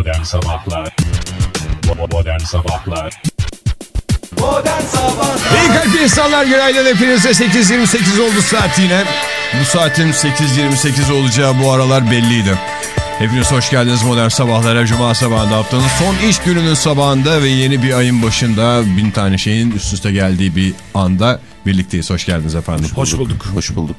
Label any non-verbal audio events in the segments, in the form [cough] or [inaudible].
Modern Sabahlar Modern Sabahlar Modern Sabahlar İyi kalp insanlar günaydın hepinize 8.28 oldu saat yine. Bu saatin 8.28 olacağı bu aralar belliydi. Hepiniz hoş geldiniz Modern Sabahlara. Cuma sabahında haftanın son iş gününün sabahında ve yeni bir ayın başında bin tane şeyin üst üste geldiği bir anda birlikteyiz. Hoş geldiniz efendim. Hoş bulduk. Hoş bulduk.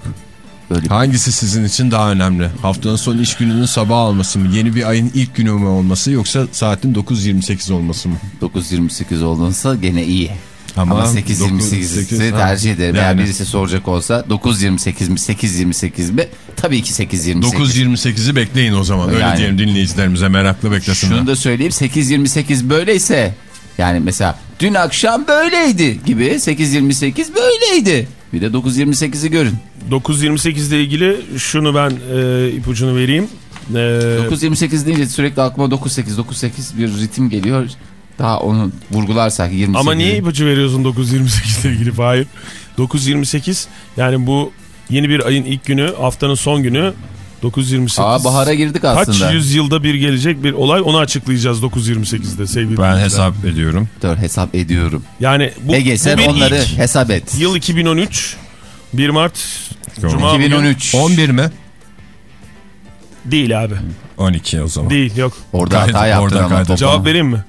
Böyle Hangisi sizin için daha önemli? Haftanın son iş gününün sabah olması mı? Yeni bir ayın ilk günü mü olması yoksa saatin 9.28 olması mı? 9.28 olduğunsa gene iyi. Ama Ama, 9.28 8.28'i ha. tercih ederim. Eğer Yani. birisi soracak olsa 9.28 mi 8.28 mi? Tabii ki 8.28. 9.28'i bekleyin o zaman. Öyle Yani. diyelim dinleyicilerimize meraklı beklesinler. Şunu da söyleyeyim 8.28 böyleyse yani mesela dün akşam böyleydi gibi 8.28 böyleydi. Bir de 9.28'i görün. 9.28 ile ilgili şunu ben e, ipucunu vereyim. E, 9.28 deyince sürekli aklıma 9.8 9.8 bir ritim geliyor. Daha onu vurgularsak 28. ama niye ipucu veriyorsun 9.28 ile ilgili? Hayır. 9.28 yani bu yeni bir ayın ilk günü, haftanın son günü 9.28. Aa bahara girdik aslında. Kaç yüzyılda bir gelecek bir olay onu açıklayacağız 9.28'de sevgili Ben dinleyiciler. hesap ediyorum. Dur hesap ediyorum. Yani bu, Ege bu sen bir onları ilk. hesap et. Yıl 2013 1 Mart. Cuma bugün 2013. 11 mi? değil abi. 12 o zaman. Değil yok. Orada Kaydı- hata yaptın orada ama. Cevap vereyim mi?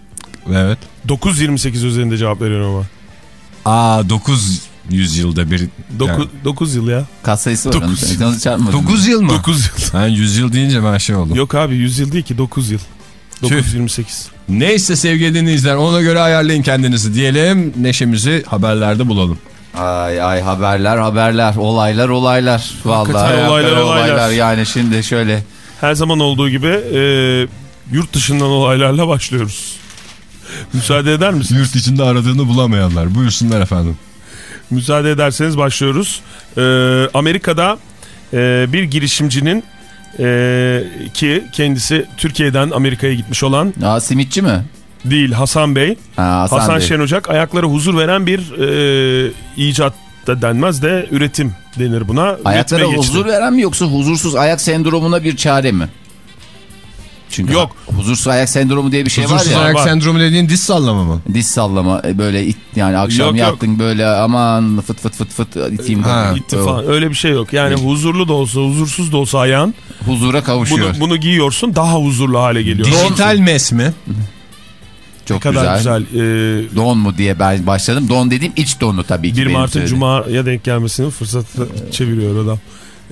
Evet. 9.28 üzerinde cevap veriyorum ama. Aa 9 yüzyılda bir. 9, Yani- 9 yıl ya. Kaç sayısı var? Dokuz. Onu çarpmadın. 9 yıl mı? 9 yıl. Ben 100 yıl deyince ben şey oldum. Yok abi 100 yıl değil ki 9 yıl. Tüh. 928. Neyse sevgili dinleyiciler ona göre ayarlayın kendinizi diyelim. Neşemizi haberlerde bulalım. Ay ay haberler haberler olaylar olaylar. Vallahi Hakikaten olaylar, olaylar, olaylar. Yani şimdi şöyle Her zaman olduğu gibi e, yurt dışından olaylarla başlıyoruz. Müsaade eder misiniz? Yurt içinde aradığını bulamayanlar. Buyursunlar efendim. Müsaade ederseniz başlıyoruz. E, Amerika'da e, bir girişimcinin e, ki kendisi Türkiye'den Amerika'ya gitmiş olan Aa, simitçi mi? değil Hasan Bey. Ha, Hasan, Hasan Bey. Şenocak ayaklara huzur veren bir e, icat da denmez de üretim denir buna. Ayaklara huzur veren mi yoksa huzursuz ayak sendromuna bir çare mi? Çünkü Yok. huzursuz ayak sendromu diye bir şey Huzursuz var ya. ayak Var. sendromu dediğin diz sallama mı? Diz sallama e, böyle it, yani akşam Yok, yok. yattın böyle aman fıt fıt fıt fıt iteyim. Ha, Gitti falan. Öyle bir şey yok. Yani huzurlu da olsa huzursuz da olsa ayağın Huzura kavuşuyor. bunu, bunu giyiyorsun daha huzurlu hale geliyor. Dijital mes mi? Ne Çok kadar güzel. güzel. Ee, Don mu diye ben başladım. Don dediğim iç donu tabii ki. 1 benim Mart'ın. Cuma'ya denk gelmesini fırsatı çeviriyor adam.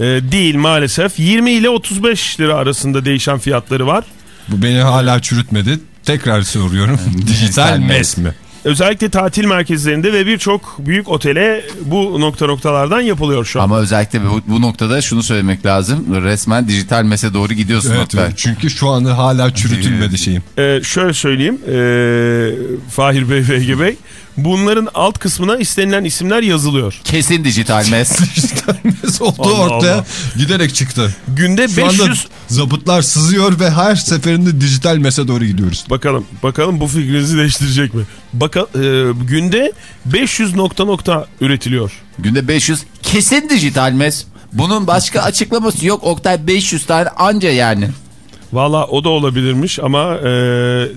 Ee, değil maalesef. 20 ile 35 lira arasında değişen fiyatları var. Bu beni hala çürütmedi. Tekrar soruyorum. [laughs] Dijital mes mi? Özellikle tatil merkezlerinde ve birçok büyük otele bu nokta noktalardan yapılıyor şu an. Ama özellikle bu, bu noktada şunu söylemek lazım. Resmen dijital mese doğru gidiyorsun. Evet, evet. Çünkü şu anda hala çürütülmedi şeyim. Ee, şöyle söyleyeyim ee, Fahir Bey ve Ege Bey bunların alt kısmına istenilen isimler yazılıyor. Kesin dijital mes. [laughs] Dijital mes oldu Allah ortaya. Allah. Giderek çıktı. Günde Şu 500 anda zabıtlar sızıyor ve her seferinde dijital mese doğru gidiyoruz. bakalım bakalım bu fikrinizi değiştirecek mi? Bakal e, günde 500 nokta nokta üretiliyor. Günde 500 kesin dijital mes. Bunun başka açıklaması yok. Oktay 500 tane anca yani. Valla o da olabilirmiş ama e,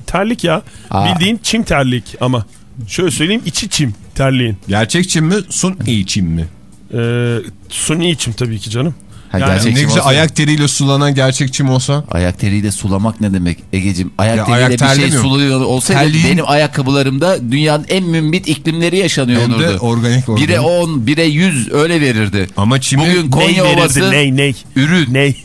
terlik ya. Aa. Bildiğin çim terlik ama. Şöyle söyleyeyim içi çim terliğin. Gerçek çim mi? Suni çim mi? E, suni çim tabii ki canım. Ha, Yani ne güzel olsa- ayak teriyle sulanan gerçek çim olsa. Ayak teriyle sulamak ne demek Egeciğim? Ayak Ya teriyle ayak bir şey suluyor olsaydı Terliğin- benim ayakkabılarımda dünyanın en mümbit iklimleri yaşanıyor Hem de olurdu. organik organik. Bire 10, bire 100 öyle verirdi. Ama çimi Bugün Konya ney Ovası ney ney. ürün. Ney.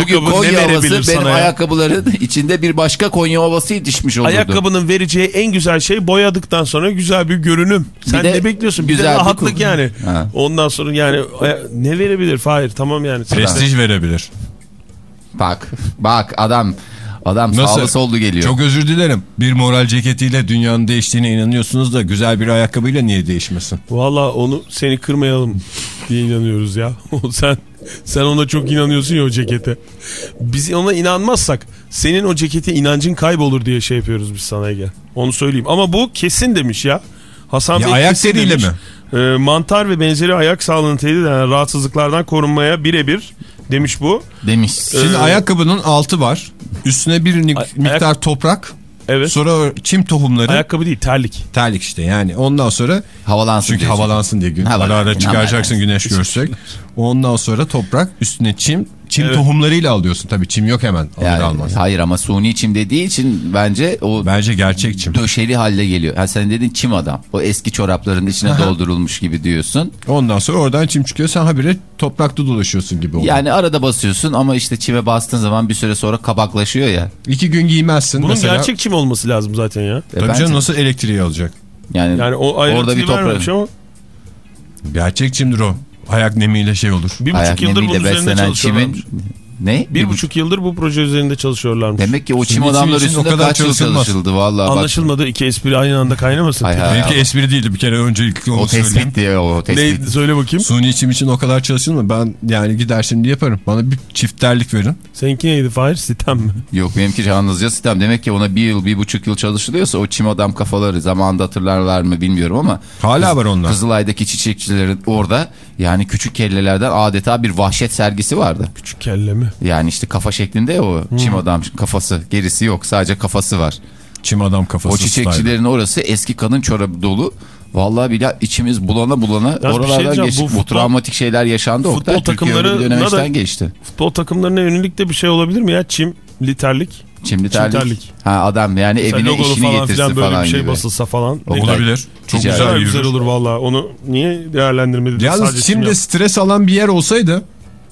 Bugün Konya Ovası benim ayakkabıların [laughs] içinde bir başka Konya Ovası yetişmiş olurdu. Ayakkabının vereceği en güzel şey boyadıktan sonra güzel bir görünüm. Sen de ne bekliyorsun? Bir de güzel bir rahatlık koku. yani. Ha. Ondan sonra yani aya- ne verebilir? Hayır tamam yani. prestij verebilir. Bak bak adam adam Nasıl? sağlı sollu geliyor. Çok özür dilerim. Bir moral ceketiyle dünyanın değiştiğine inanıyorsunuz da güzel bir ayakkabıyla niye değişmesin? Valla onu seni kırmayalım diye inanıyoruz ya. [laughs] sen sen ona çok inanıyorsun ya o cekete. Biz ona inanmazsak senin o cekete inancın kaybolur diye şey yapıyoruz biz sana Ege. Onu söyleyeyim. Ama bu kesin demiş ya. Hasan Ya Bey ayak teriyle demiş. mi? E, mantar ve benzeri ayak sağlığını tehdit eden rahatsızlıklardan korunmaya birebir demiş bu. Demiş. Şimdi Ee, ayakkabının altı var. Üstüne bir miktar toprak. Evet. Sonra çim tohumları. Ayakkabı değil terlik. Terlik işte yani. Ondan sonra Havalansın çünkü diyecek. havalansın diye gün. Ara ara çıkaracaksın güneş görsek. [laughs] Ondan sonra toprak üstüne çim. Çim Evet. tohumlarıyla alıyorsun. Tabii çim yok hemen. Yani, almaz. hayır ama suni çim dediği için bence o Bence gerçek çim. döşeli halde geliyor. Ha, sen dedin çim adam. O eski çorapların içine doldurulmuş gibi diyorsun. Ondan sonra oradan çim çıkıyor. Sen habire toprakta dolaşıyorsun gibi oluyor. Yani arada basıyorsun ama işte çime bastığın zaman bir süre sonra kabaklaşıyor ya. İki gün giymezsin Bunun mesela. gerçek çim olması lazım zaten ya. E Tabii canım nasıl elektriği alacak? Yani, Yani o orada bir toprak. ama Gerçek çimdir o. Ayak nemiyle şey olur. bir Ayak buçuk yıldır bunun üzerinde çimin ne? Bir buçuk yıldır bu proje üzerinde çalışıyorlarmış. Demek ki o çim Şimdi çim adamlar için o üstünde kadar kaç yıl çalışıldı vallahi. bak. Anlaşılmadı iki espri aynı anda kaynamasın. Hay hay. Benimki espri değildi bir kere öncelikli onu O söyleyeyim. tespit diye o tespit. Ne söyle bakayım. Suni çim için o kadar çalışılma. Ben yani gider şimdi yaparım. Bana bir çiftlerlik verin. Seninki neydi Fahir? Sitem mi? [laughs] Yok benimki yalnızca sistem. Demek ki ona bir yıl, bir buçuk yıl çalışılıyorsa o çim adam kafaları zamanında hatırlarlar mı bilmiyorum ama. Hala var onlar. Kızılay'daki çiçekçilerin orada yani küçük kellelerden adeta bir vahşet sergisi vardı. Küçük kelle mi? Yani işte kafa şeklinde ya o çim adam kafası. Gerisi yok sadece kafası var. Çim adam kafası O çiçekçilerin orası eski kadın çorabı dolu. Vallahi bile içimiz bulana bulana bir şey oralardan diyeceğim, geçtik. bu Bu, futbol- travmatik şeyler yaşandı. futbol Oktay. Dönemeçten da- geçti. Futbol takımlarına yönelik de bir şey olabilir mi ya? Çim, literlik. Çimli terlik. terlik. Ha adam yani Mesela evine işini falan getirse filan falan, böyle bir şey gibi. basılsa falan. O Olabilir. Çok Ticari. güzel Güzel, olur valla. Onu niye değerlendirmediniz? Yalnız Sadece şimdi çim yap- stres alan bir yer olsaydı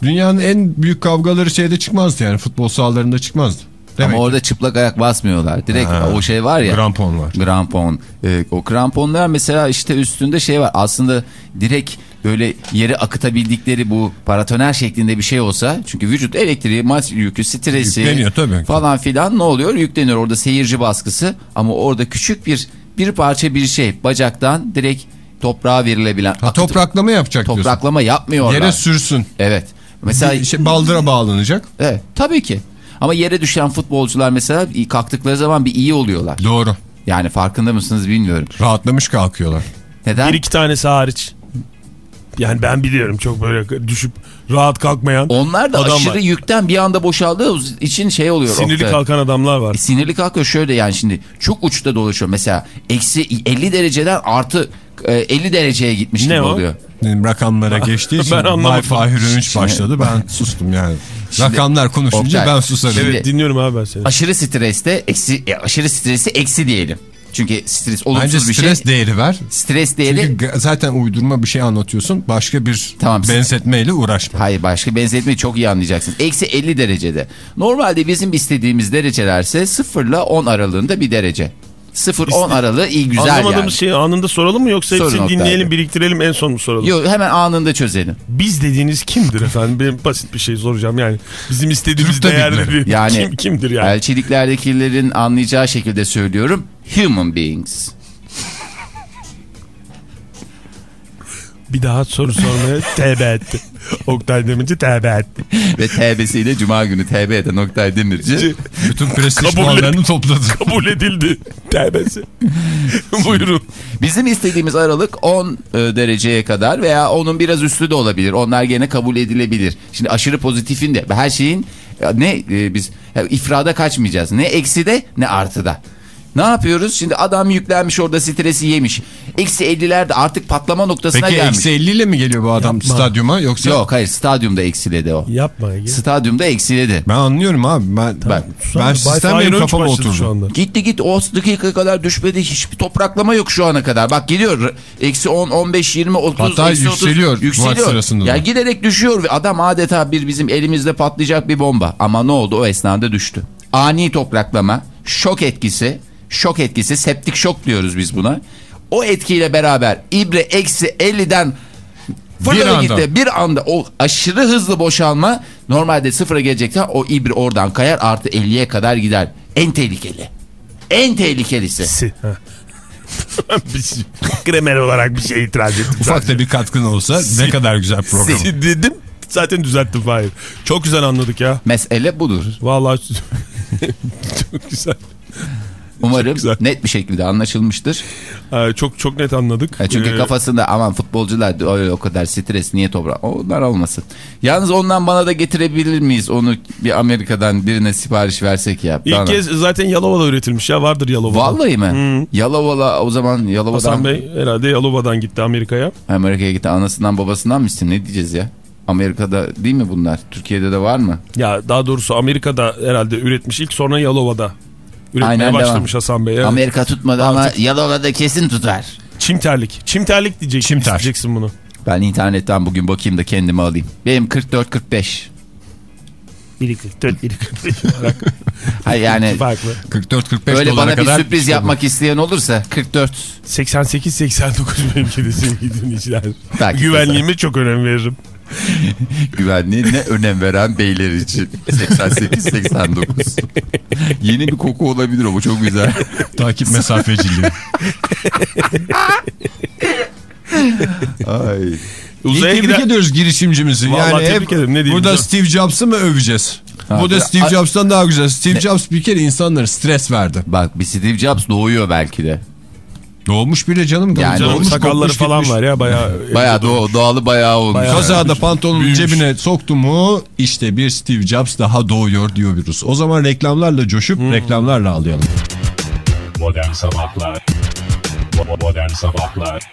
dünyanın en büyük kavgaları şeyde çıkmazdı yani futbol sahalarında çıkmazdı. Demek Ama orada çıplak ayak basmıyorlar. Direkt Ha. o şey var ya. Krampon var. Krampon. Ee, o kramponlar mesela işte üstünde şey var. Aslında direkt böyle yeri akıtabildikleri bu paratoner şeklinde bir şey olsa. Çünkü vücut elektriği, maç yükü, stresi Yükleniyor tabii. falan filan ne oluyor? Yükleniyor orada seyirci baskısı. Ama orada küçük bir bir parça bir şey bacaktan direkt toprağa verilebilen. Ha, topraklama yapacak diyorsun. topraklama yapmıyorlar. Yere sürsün. Evet. Mesela Bir şey baldıra bağlanacak. Evet, tabii ki. Ama yere düşen futbolcular mesela kalktıkları zaman bir iyi oluyorlar. Doğru. Yani farkında mısınız bilmiyorum. Rahatlamış kalkıyorlar. Neden? Bir iki tanesi hariç. Yani ben biliyorum çok böyle düşüp rahat kalkmayan Onlar da adam aşırı var. yükten bir anda boşaldığı için şey oluyor. Sinirli Oktay. kalkan adamlar var. E, Sinirli kalkıyor şöyle yani şimdi çok uçta dolaşıyor. Mesela eksi 50 dereceden artı e, 50 dereceye gitmiş Ne gibi o? oluyor. Benim rakamlara [laughs] geçtiği için Ben Bay. Fahir Şimdi- başladı. Ben [laughs] sustum yani. Şimdi- Rakamlar konuşunca Oktay, ben susarım. şimdi- Evet dinliyorum abi ben seni. Aşırı streste eksi e, aşırı stresi eksi diyelim. Çünkü stres olumsuz Bence bir stres şey. değeri ver. Stres değeri Çünkü zaten uydurma bir şey anlatıyorsun. Başka bir Tamam. benzetmeyle uğraşma. Hayır başka benzetmeyi çok iyi anlayacaksın. Eksi 50 derecede. Normalde bizim istediğimiz derecelerse 0 ile 10 aralığında bir derece. 0-10 aralığı iyi güzel Anlamadığımız yani. şeyi anında soralım mı yoksa Sorun hepsini dinleyelim biriktirelim en son mu soralım? Yok hemen anında çözelim. Biz dediğiniz kimdir efendim? Ben basit bir şey soracağım yani. Bizim istediğimiz değerleri [laughs] Yani kim, kimdir yani? elçiliklerdekilerin anlayacağı şekilde söylüyorum. Human beings. Bir daha soru sormaya [laughs] tevbe etti. Oktay Demirci tevbe etti. Ve TB'siyle Cuma günü TB eden Oktay Demirci. Bütün prestij Kabul puanlarını topladı. Kabul edildi tevbesi. Buyurun. Bizim istediğimiz aralık 10 e, dereceye kadar veya onun biraz üstü de olabilir. Onlar gene kabul edilebilir. Şimdi aşırı pozitifin de her şeyin ya ne e, biz ifrada kaçmayacağız. Ne ekside ne artıda. Ne yapıyoruz? Şimdi adam yüklenmiş orada stresi yemiş. Eksi 50'lerde artık patlama noktasına Peki gelmiş. eksi 50 ile mi geliyor bu adam Yapma. stadyuma yoksa? Yok hayır stadyumda eksiledi o. Yapma Ege. Stadyumda eksiledi. Ben anlıyorum abi. Ben, Bak, ben sistem benim kafama oturdu. Gitti git o dakika kadar düşmedi. Hiçbir topraklama yok şu ana kadar. Bak geliyor. Eksi 10, 15, 20, 30. Hatta eksi 30, yükseliyor maç sırasında da. Ya giderek düşüyor ve adam adeta bir bizim elimizde patlayacak bir bomba. Ama ne oldu o esnada düştü. Ani topraklama, şok etkisi, şok etkisi, septik şok diyoruz biz buna. O etkiyle beraber ibre eksi 50'den fırladı anda. gitti. Bir anda o aşırı hızlı boşalma normalde sıfıra gelecekten o ibre oradan kayar artı 50'ye kadar gider. En tehlikeli. En tehlikelisi. [laughs] Biz gramer olarak bir şey itiraz ettim. Ufak da bir katkın olsa ne kadar güzel program. Si [laughs] dedim. Zaten düzelttim Fahir. Çok güzel anladık ya. Mesele budur. Vallahi [laughs] çok güzel. Umarım net bir şekilde anlaşılmıştır. Ee, çok çok net anladık. Ha, çünkü Ee, kafasında aman futbolcular öyle o kadar stres niye toprağı onlar olmasın. Yalnız ondan bana da getirebilir miyiz onu bir Amerika'dan birine sipariş versek ya. İlk Bana. kez zaten Yalova'da üretilmiş ya vardır Yalova'da. Vallahi mi? Yalovalı o zaman Yalova'dan Hasan Bey herhalde Yalova'dan gitti Amerika'ya. Amerika'ya gitti anasından babasından mı istedim ne diyeceğiz ya? Amerika'da değil mi bunlar? Türkiye'de de var mı? Ya daha doğrusu Amerika'da herhalde üretmiş ilk sonra Yalova'da üretmeye Aynen, başlamış devam. Hasan Bey. Evet. Amerika tutmadı ama Yalova'da kesin tutar. Çimterlik. Çimterlik diyeceksin, Çimter. diyeceksin bunu. Ben internetten bugün bakayım da kendimi alayım. Benim 44-45. Biri 44, biri 45 olarak [laughs] Hayır yani farklı. 44-45 öyle dolara bana bir sürpriz işte bu. yapmak isteyen olursa 44. 88-89 benimki de sevgili dinleyiciler. Güvenliğime çok önem veririm. [laughs] Güvenliğine önem veren beyler için 88-89. Yeni bir koku olabilir o bu çok güzel. [laughs] Takip mesafeciliği. Ay. Uzaya tebrik gider... ediyoruz girişimcimizi. Vallahi yani tebrik hep ederim, ne diyeyim burada canım. Steve Jobs'ı mı öveceğiz? Ha, Bu da Steve Jobs'tan daha güzel. Steve Jobs bir kere insanlara stres verdi. Bak bir Steve Jobs doğuyor belki de. Doğmuş bile canım. Yani Canım Doğmuş, sakalları falan gitmiş. var ya bayağı. Bayağı doğ, doğalı bayağı olmuş. Bayağı. Kazada pantolonun Büyümüş. cebine soktu mu işte bir Steve Jobs daha doğuyor diyoruz. O zaman reklamlarla coşup reklamlarla alayalım. Modern Sabahlar Modern Sabahlar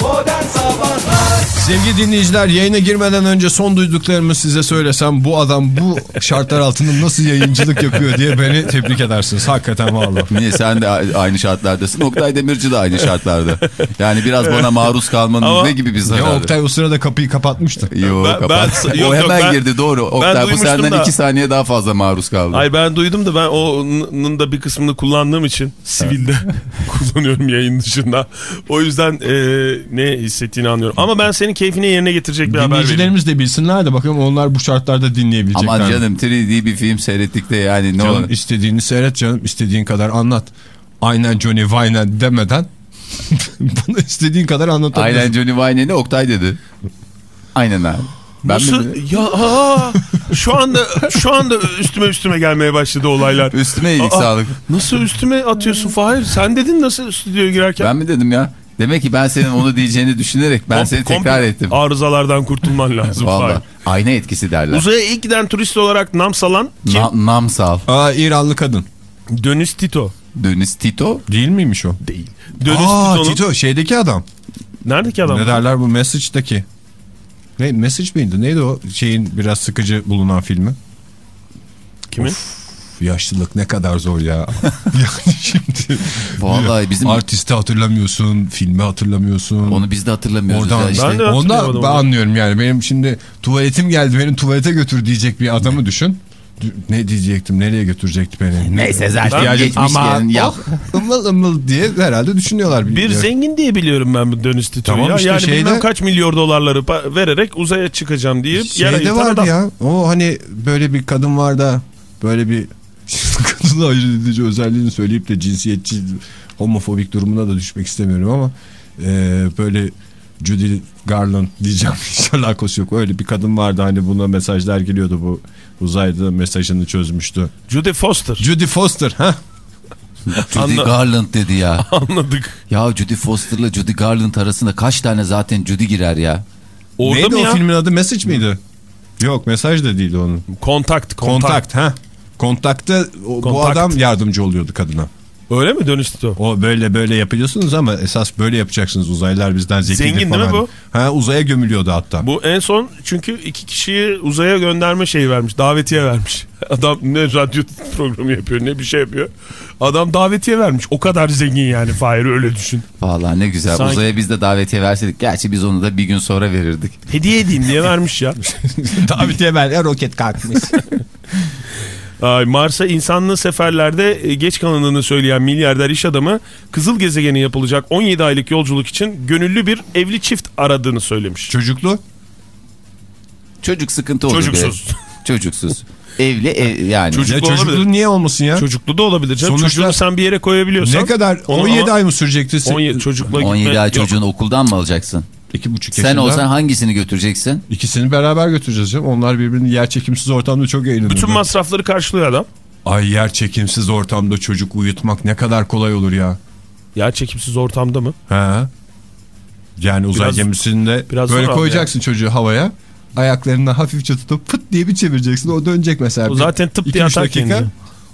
Modern Sabahlar Sevgili dinleyiciler yayına girmeden önce son duyduklarımı size söylesem bu adam bu şartlar altında nasıl yayıncılık yapıyor diye beni tebrik edersiniz. Hakikaten vallahi. Niye sen de aynı şartlardasın. Oktay Demirci de aynı şartlarda. Yani biraz bana maruz kalmanın Ama- ne gibi bir Ya zararı? Oktay o sırada kapıyı kapatmıştı. Yok, Ben- kapat. ben- yok, o yok, hemen ben- girdi doğru. Oktay bu senden da- iki saniye daha fazla maruz kaldı. Ay ben duydum da ben onun da bir kısmını kullandığım için sivilde [laughs] kullanıyorum yayın dışında. O yüzden e, ne hissettiğini anlıyorum. Ama ben senin keyfini yerine getirecek bir haber vereyim. Dinleyicilerimiz de bilsinler de bakalım onlar bu şartlarda dinleyebilecekler. Aman mi? canım 3D bir film seyrettik de yani ne Canım olur. istediğini seyret canım istediğin kadar anlat. Aynen Johnny Wayne demeden [laughs] bunu istediğin kadar anlatabilirsin. Aynen Johnny Wayne'e Oktay dedi. Aynen abi. Ben Nasıl? mi? Ya aa, şu anda şu anda üstüme üstüme gelmeye başladı olaylar. Üstüme iyilik Aa, sağlık. Nasıl üstüme atıyorsun Fahir? Sen dedin nasıl stüdyoya girerken? Ben mi dedim ya? Demek ki ben senin onu diyeceğini düşünerek ben Kom- seni tekrar ettim. Arızalardan kurtulman [laughs] lazım Valla. Ayna etkisi derler. Uzaya ilk giden turist olarak nam salan kim? Na- namsal. Aa İranlı kadın. Dönis Tito. Dönis Tito. Değil miymiş o? Değil. Dönis Aa Tito'nun... Tito şeydeki adam. Neredeki adam? Ne derler bu Message'daki. Ne Message miydi? Neydi o şeyin biraz sıkıcı bulunan filmi? Kimin? Yaşlılık ne kadar zor ya. [laughs] yani şimdi Vallahi bizim artisti hatırlamıyorsun, filmi hatırlamıyorsun. onu biz de hatırlamıyoruz Oradan ya işte. Ben de Ondan ben onu. anlıyorum yani. Benim şimdi tuvaletim geldi. Beni tuvalete götür diyecek bir adamı düşün. Ne diyecektim? Nereye götürecekti beni? Neyse zaten İhtiyacım- geçmişken Ama yap. oh, ımıl ımıl diye herhalde düşünüyorlar. Bir bilmiyorum. zengin diye biliyorum ben bu Dönis Tito'yu. Tamam ya. işte yani şeyde- bilmem kaç milyar dolarları vererek uzaya çıkacağım deyip yer Şeyde vardı adam. ya. O hani böyle bir kadın var da böyle bir kadını ayırt edici özelliğini söyleyip de cinsiyetçi homofobik durumuna da düşmek istemiyorum ama e, böyle Judy Garland diyeceğim [laughs] hiç alakası yok. Öyle bir kadın vardı hani buna mesajlar geliyordu bu uzayda mesajını çözmüştü. Judy Foster. Judy Foster ha Judy Anla- Garland dedi ya. [laughs] Anladık. ya Judy Foster'la Judy Garland arasında kaç tane zaten Judy girer ya? Orada Neydi mı o ya? filmin adı? Message miydi? Yok mesaj da değildi onun. Kontakt. Kontakt ha. Kontakta o- bu Kontakt. adam yardımcı oluyordu kadına. Öyle mi Tito? O böyle böyle yapıyorsunuz ama esas böyle yapacaksınız. Uzaylılar bizden zekidir Zengin değil falan. mi bu? Ha uzaya gömülüyordu hatta. Bu en son çünkü iki kişiyi uzaya gönderme şeyi vermiş. Davetiye vermiş. [laughs] Adam ne radyo programı yapıyor ne bir şey yapıyor. Adam davetiye vermiş. O kadar zengin yani Fahir öyle düşün. Vallahi ne güzel. Sanki- Uzaya biz de davetiye verseydik. Gerçi biz onu da bir gün sonra verirdik. Hediye edeyim diye vermiş ya. [laughs] Davetiye ver roket kalkmış. [laughs] Ay, Mars'a insanlı seferlerde e, geç kalındığını söyleyen milyarder iş adamı Kızıl gezegene yapılacak 17 aylık yolculuk için gönüllü bir evli çift aradığını söylemiş. Çocuklu. Çocuk sıkıntı olur Çocuksuz. Çocuksuz. Evli ev, yani. Çocuk- Ya Çocuklu çocuklu niye olmasın ya? Çocuklu da olabilir canım. Sonuçta- Çocuğunu sen bir yere koyabiliyorsan. ne kadar? onu 17 ama- ay mı sürecekti? 17 çocukla 17 gitme- ay Yok. çocuğunu okuldan mı alacaksın? 2,5 yaşında. Sen olsan hangisini götüreceksin? İkisini beraber götüreceğiz canım. Onlar birbirini yer çekimsiz ortamda çok eğleniyor. Bütün masrafları karşılıyor adam. Ay yer çekimsiz ortamda çocuk uyutmak ne kadar kolay olur ya. Yer çekimsiz ortamda mı? He. Yani uzay Biraz- gemisinde biraz böyle koyacaksın çocuğu havaya. Ayaklarını hafifçe tutup pıt diye bir çevireceksin. O dönecek mesela. O zaten tıp iki, diye atar dakika.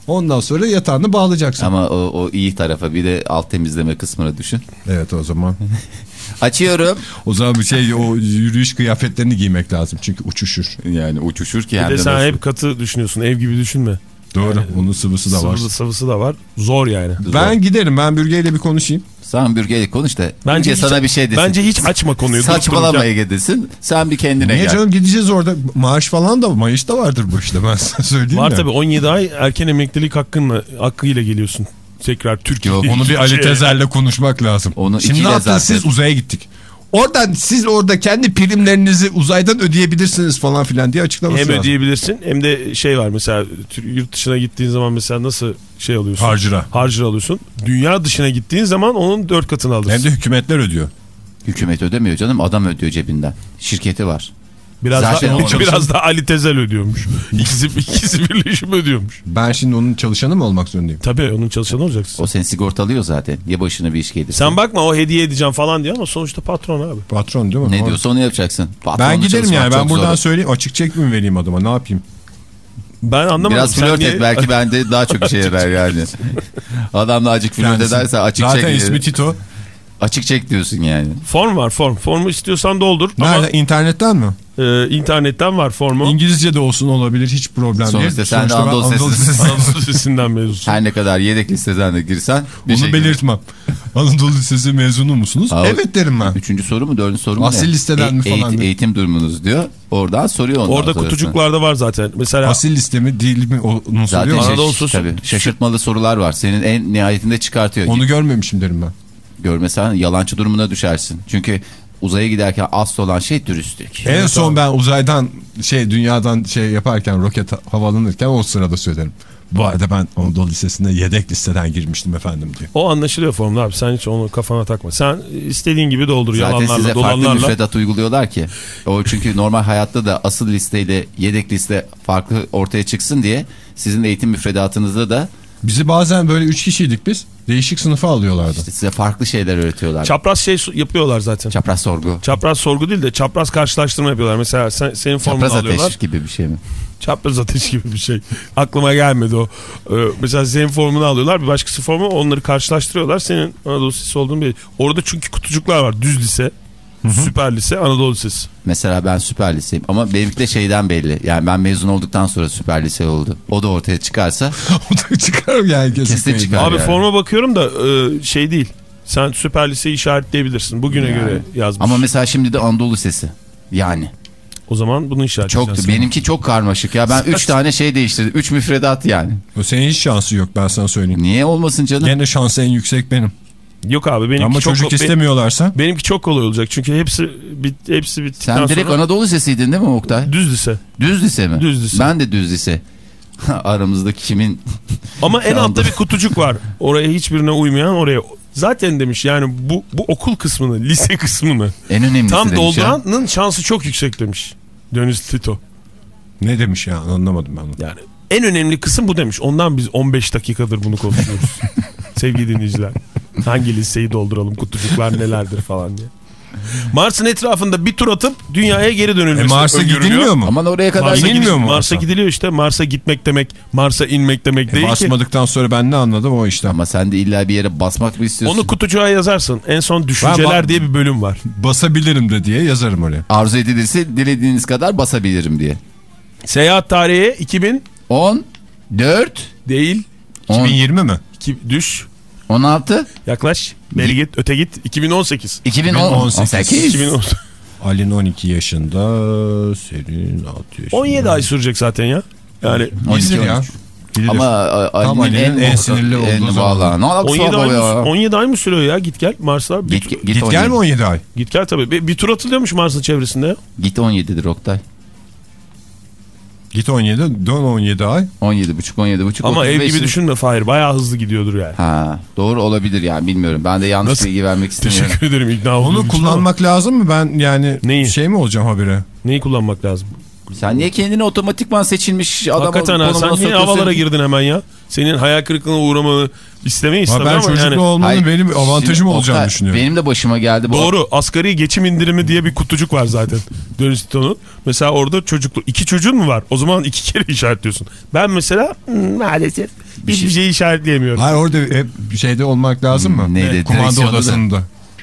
Ondan sonra yatağını bağlayacaksın. Ama o, o iyi tarafa bir de alt temizleme kısmını düşün. Evet o zaman. [laughs] Açıyorum. O zaman bir şey o yürüyüş kıyafetlerini giymek lazım. Çünkü uçuşur. Yani uçuşur ki Bir de sen nasıl. hep katı düşünüyorsun. Ev gibi düşünme. Doğru. Onun sıvısı da var. Sıvısı, da var. Zor yani. Ben giderim. Ben bürgeyle bir konuşayım. Sen bürgeyle konuş da. Bence hiç- sana bir şey desin. Bence hiç açma konuyu. Saçmalamaya gidesin. Sen bir kendine Niye gel. canım gideceğiz orada. Maaş falan da Mayıs da vardır bu işte ben [laughs] sana söyleyeyim Var ya. tabii 17 ay erken emeklilik hakkınla, hakkıyla geliyorsun. Tekrar Türkiye. Yok, Onu bir Ali [laughs] Tezer'le konuşmak lazım. Onu Şimdi ne yaptınız siz uzaya gittik. Oradan siz orada kendi primlerinizi uzaydan ödeyebilirsiniz falan filan diye açıklaması Hem lazım. ödeyebilirsin hem de şey var mesela yurt dışına gittiğin zaman mesela nasıl şey alıyorsun? Harcıra. Harcıra alıyorsun. Dünya dışına gittiğin zaman onun dört katını alırsın. Hem de hükümetler ödüyor. Hükümet ödemiyor canım adam ödüyor cebinden. Şirketi var. Biraz Zaten daha, onun [laughs] biraz da Ali Tezel ödüyormuş. [laughs] İkisi, ikisi birleşim ödüyormuş. Ben şimdi onun çalışanı mı olmak zorundayım? Tabii onun çalışanı olacaksın. O seni sigortalıyor zaten. Ya başına bir iş gelirse. Sen bakma o hediye edeceğim falan diyor ama sonuçta patron abi. Patron değil mi? Ne Ama- diyorsa onu yapacaksın. Ben Patronla giderim çalışmak yani ben buradan zor. söyleyeyim açık çek mi vereyim adama ne yapayım? Ben anlamadım. Biraz Sen flört niye- et belki bende daha çok işe [laughs] yarar yani. Adamla acık flört Kendisi. ederse açık Zaten çek. ismi Tito. Açık çek diyorsun yani. Form var form. Formu istiyorsan doldur. Nerede? Ama İnternetten mi? E, internetten var formu. İngilizce de olsun olabilir hiç problem Sonuçta değil. sen de ben Anadolu Anadolu. Lisesi- Anadolu Lisesi'nden mezunsun. Her ne kadar yedek listeden de girsen bir Onu şekilde. belirtmem. Anadolu Lisesi mezunu musunuz? Aa, evet derim ben. Üçüncü soru mu dördüncü soru mu? Asil ne? listeden mi falan eğitim, eğitim durumunuz diyor. Oradan soruyor ondan Orada kutucuklarda var zaten. Mesela Asil listemi değil mi onu Zaten soruyor. şaş- Anadolu Sosu- tabii, şaşırtmalı sorular var. Senin en nihayetinde çıkartıyor. Onu görmemişim derim ben. Görmesen yalancı durumuna düşersin. Çünkü uzaya giderken asıl olan şey dürüstlük. En son ben uzaydan şey dünyadan şey yaparken roket havalanırken o sırada söylerim. Bu arada ben Anadolu Lisesi'ne yedek listeden girmiştim efendim diye. o anlaşılıyor formda abi. Sen hiç onu kafana takma. Sen istediğin gibi doldur Zaten yalanlarla size farklı dolanlarla. müfredat uyguluyorlar ki. O çünkü normal hayatta da asıl listeyle yedek liste farklı ortaya çıksın diye sizin eğitim müfredatınızda da Bizi bazen böyle üç kişiydik biz. Değişik sınıfa alıyorlardı. işte size farklı şeyler öğretiyorlar. Çapraz şey yapıyorlar zaten. Çapraz sorgu. Çapraz sorgu değil de çapraz karşılaştırma yapıyorlar. Mesela sen, senin formunu Çapraz alıyorlar. ateş gibi bir şey mi? Çapraz ateş gibi bir şey. Aklıma gelmedi o. Ee, mesela senin formunu alıyorlar. Bir başkası formu onları karşılaştırıyorlar. Senin Anadolu Lisesi olduğunu bir. Orada çünkü kutucuklar var. Düz lise. Süper lise. Anadolu Lisesi. Mesela ben süper liseyim ama benimki de şeyden belli. Yani ben mezun olduktan sonra süper lise oldu. O da ortaya çıkarsa [laughs] o da çıkarım yani kesin. Kesin çıkar. Abi yani. forma bakıyorum da e, şey değil. Sen süper liseyi işaretleyebilirsin. Bugüne Yani. göre yazmış. ama mesela şimdi de Anadolu Lisesi. Yani o zaman bunu işaretleyeceksin. çok benimki çok karmaşık ya. Ben 3 [laughs] tane şey değiştirdim. 3 müfredat yani. O senin hiç şansı yok ben sana söyleyeyim. Niye olmasın canım? Gene şansı en yüksek benim. Yok abi benimki Ama çok çocuk istemiyorlarsa benimki çok kolay olacak. Çünkü hepsi bit, hepsi bittikten Sen direkt sonra Anadolu Lisesi'ydin değil mi Oktay? düz lise. Düz lise mi? Düz lise. Ben de düz lise. [laughs] Aramızdaki kimin [laughs] Ama en altta bir kutucuk var. Oraya hiçbirine uymayan oraya. Zaten demiş yani bu bu okul kısmını, lise kısmını en önemlisi tam ya. dolduranın şansı çok yüksek demiş. Deniz Tito. ne demiş ya anlamadım ben onu. Yani en önemli kısım bu demiş. Ondan biz 15 dakikadır bunu konuşuyoruz. [laughs] Sevgili dinleyiciler. Hangi liseyi dolduralım, kutucuklar nelerdir falan diye. Mars'ın etrafında bir tur atıp dünyaya geri E dönülmesi Mars'a öngörülüyor. gidilmiyor mu? Aman oraya kadar Mars'a, İnilmiyor gidil- mu Mars'a Mars'a? gidiliyor işte. Mars'a gitmek demek, Mars'a inmek demek E, değil ki. basmadıktan sonra ben ne anladım o işte. Ama sen de illa bir yere basmak mı istiyorsun? Onu kutucuğa yazarsın. En son düşünceler diye bir bölüm var. Basabilirim de diye yazarım oraya. Arzu edilirse dilediğiniz kadar basabilirim diye. Seyahat tarihi 2000 10, 4, değil. 10, 2020 mi? iki- düş. 16, Yaklaş. Beri git. Öte git. 2018. 2018. 2018. Ali'nin 12 yaşında, senin 6 yaşında. 17 ay sürecek zaten ya. Yani 12 Gidilir ya. Gidilir. Ama Tam Ali'nin Ali'nin en sinirli olduğu zaman. Valla ne alakası 17 var ay, mı, ya? 17 ay mı sürüyor ya git gel Mars'a? Bir, Git, git, git, Git 17. gel mi 17 ay? gel tabii. Bir, bir tur atılıyormuş Mars'ın çevresinde. Git 17'dir Oktay. Git 17, dön 17 ay. 17 buçuk 17 buçuk. Ama ev 35 gibi düşünme Fahir. Bayağı hızlı gidiyordur yani. Ha, doğru olabilir yani bilmiyorum. Ben de yanlış Nasıl? bilgi vermek [laughs] istemiyorum. Teşekkür ederim ikna olduğun Onu için ama kullanmak lazım mı? Ben yani Neyi? şey mi olacağım habire? Neyi kullanmak lazım? Sen niye kendini otomatikman seçilmiş adam Hakikaten ha, sen niye havalara girdin hemen ya? Senin hayal kırıklığına uğramanı istemeyi Ha, istemem ben ama çocuklu yani. olmanın Hayır, benim avantajım şimdi olacağını Oktay, düşünüyorum. Benim de başıma geldi bu. Doğru. Asgari geçim indirimi diye bir kutucuk var zaten. Dönüştonu. Mesela orada çocuklu. iki çocuğun mu var? O zaman [laughs] iki kere işaretliyorsun. Ben mesela hmm, maalesef hiçbir şey işaretleyemiyorum. Hayır orada hep şeyde olmak lazım mı? Hmm, neydi? Kumanda Direksiyonda da.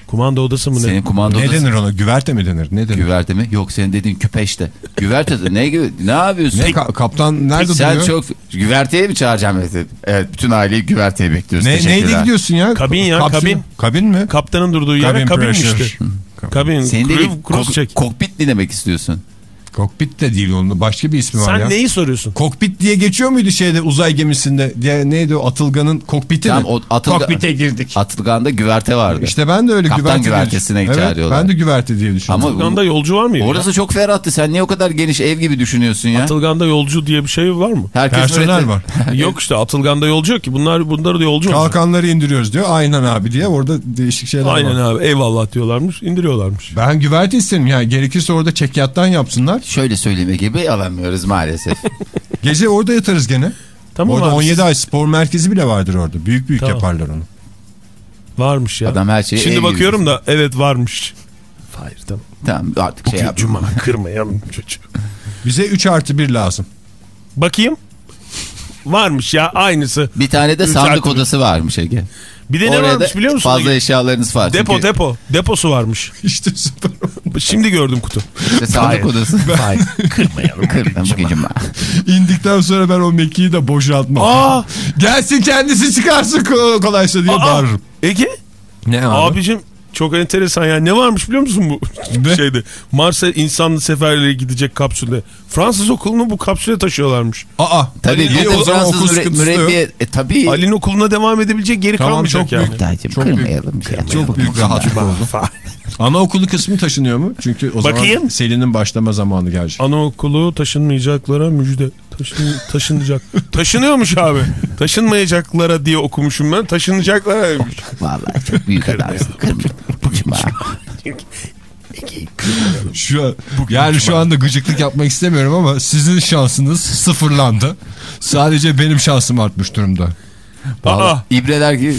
Kumanda odası mı ne? Senin kumanda Ne odası. denir ona? Güverte mi denir? Ne denir? Güverte mi? Yok senin dediğin küpeşte. Güverte de ne ne yapıyorsun? Ne ka- kaptan nerede Sen duruyor? çok güverteye mi çağıracağım? Evet, Evet bütün aileyi güverteye bekliyoruz. Ne, Teşekkürler. gidiyorsun ya? Kabin ya, Kapsül- kabin. Kabin mi? Kaptanın durduğu yere kabin pressure. işte. Kabin. Senin dediğin kok- kokpit dinlemek istiyorsun. Kokpit de değil onun. Başka bir ismi var Sen ya. neyi soruyorsun? Kokpit diye geçiyor muydu şeyde uzay gemisinde? Diye, neydi o Atılgan'ın kokpiti Tamam, mi? o Atılga- Kokpite girdik. Atılgan'da güverte vardı. İşte ben de öyle Kaptan güverte diye güvertesine evet, çağırıyorlar. Ben de güverte diye düşünüyorum. Ama Atılgan'da yolcu var mıydı? orası çok ferahtı. Sen niye o kadar geniş ev gibi düşünüyorsun ya? Atılgan'da yolcu diye bir şey var mı? Herkes Personel mürettep- var. [laughs] yok işte Atılgan'da yolcu yok ki. Bunlar bunları da yolcu mu? Kalkanları indiriyoruz diyor. Aynen abi diye orada değişik şeyler Aynen var. abi eyvallah diyorlarmış indiriyorlarmış. Ben güverte isterim yani gerekirse orada çekyattan yapsınlar. Şöyle söyleme gibi alamıyoruz maalesef. [laughs] Gece orada yatarız gene. Tamam orada abi, 17 ay spor merkezi bile vardır orada. Büyük büyük Tamam. yaparlar onu. Varmış ya. Adam her şeyi Şimdi bakıyorum da evet varmış. Hayır tamam. Tamam artık şey Bugün yap. cuma [laughs] kırmayalım çocuğu. Bize 3 artı 1 lazım. Bakayım. Varmış ya aynısı. Bir tane de Üç sandık odası varmış Ege. Bir de ne Oraya varmış biliyor musun? Fazla eşyalarınız var. depo Çünkü depo. Deposu varmış. [laughs] İşte süper. Şimdi gördüm kutu. işte sandık odası. Hayır. Kırmayalım. Kırdım bugün cuma. İndikten sonra ben o mekiği de boşaltmam. Aa! Gelsin kendisi çıkarsın ko- kolaysa diye Aa! bağırırım. Ege Ne abicim çok enteresan ya. Ne varmış biliyor musun bu [laughs] Ne? şeyde? Mars'a insanlı seferlere gidecek kapsülde. Fransız okulunu bu kapsüle taşıyorlarmış. Aa. Tabii de o zaman okul mürebbiye. E tabii. Ali'nin okuluna devam edebilecek geri Tamam, kalmayacak çok yani. büyük. Çok kırmayalım. şey yapmayalım. Çok büyük rahatlık oldu. Anaokulu kısmı taşınıyor mu? Çünkü o Bakayım. zaman Selin'in başlama zamanı gelecek. Anaokulu taşınmayacaklara müjde. Taşın, taşınacak. [laughs] Taşınıyormuş abi. Taşınmayacaklara diye okumuşum ben. Taşınacaklara. Vallahi çok büyük adamsın. Şu an, yani şu anda gıcıklık yapmak istemiyorum ama sizin şansınız sıfırlandı. Sadece benim şansım artmış durumda. Aa, İbreler gibi.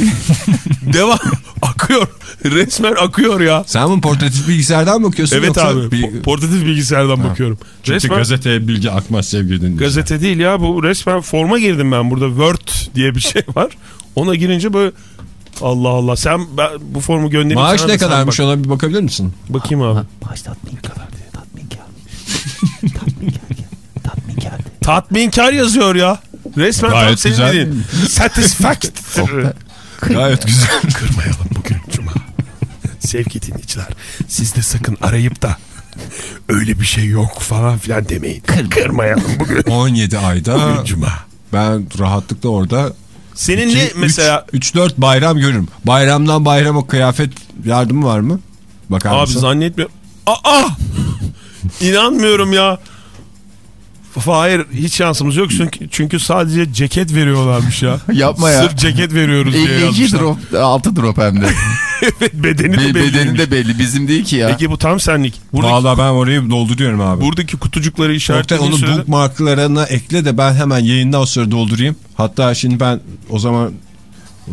devam. akıyor. Resmen akıyor ya. Sen bu portatif bilgisayardan mı bakıyorsun? Evet yoksa abi. bir- po- Portatif bilgisayardan bakıyorum. Çünkü resmen gazeteye bilgi akmaz sevgili dinleyiciler. gazete değil ya. Bu resmen forma girdim ben. Burada Word diye bir şey var. Ona girince böyle Allah Allah. Sen ben bu formu göndereyim. Maaş ne kadarmış bak. ona bir bakabilir misin? Bakayım abi. Baş tatminkar. Tatminkar. [laughs] Tatminkar. [laughs] Tatminkar. Tatminkar yazıyor ya. Resmen tam Gayet senin güzel. dediğin. Satisfactory. [laughs] Gayet güzel. Kırmayalım bugün. Sevgili dinleyiciler siz de sakın arayıp da öyle bir şey yok falan filan demeyin. Kırmayalım bugün [laughs] 17 ayda cuma. ben rahatlıkla orada Senin ne mesela 3-4 bayram görürüm. Bayramdan bayrama kıyafet yardımı var mı? Bakar abi mısın? zannetmiyorum. Aa! İnanmıyorum ya. Hayır hiç şansımız yok çünkü, çünkü sadece ceket veriyorlarmış ya. [laughs] Yapma ya. Sırf ceket veriyoruz diye 52 yazmışlar. drop. 6 drop hem de. [laughs] evet bedeni de Be- belli. bedeni de belli. Bizim değil ki ya. Peki bu tam senlik. Buradaki, Vallahi ben orayı dolduruyorum abi. buradaki kutucukları işaretlediğin onu sürede... bookmarklarına ekle de ben hemen yayından sonra doldurayım. Hatta şimdi ben o zaman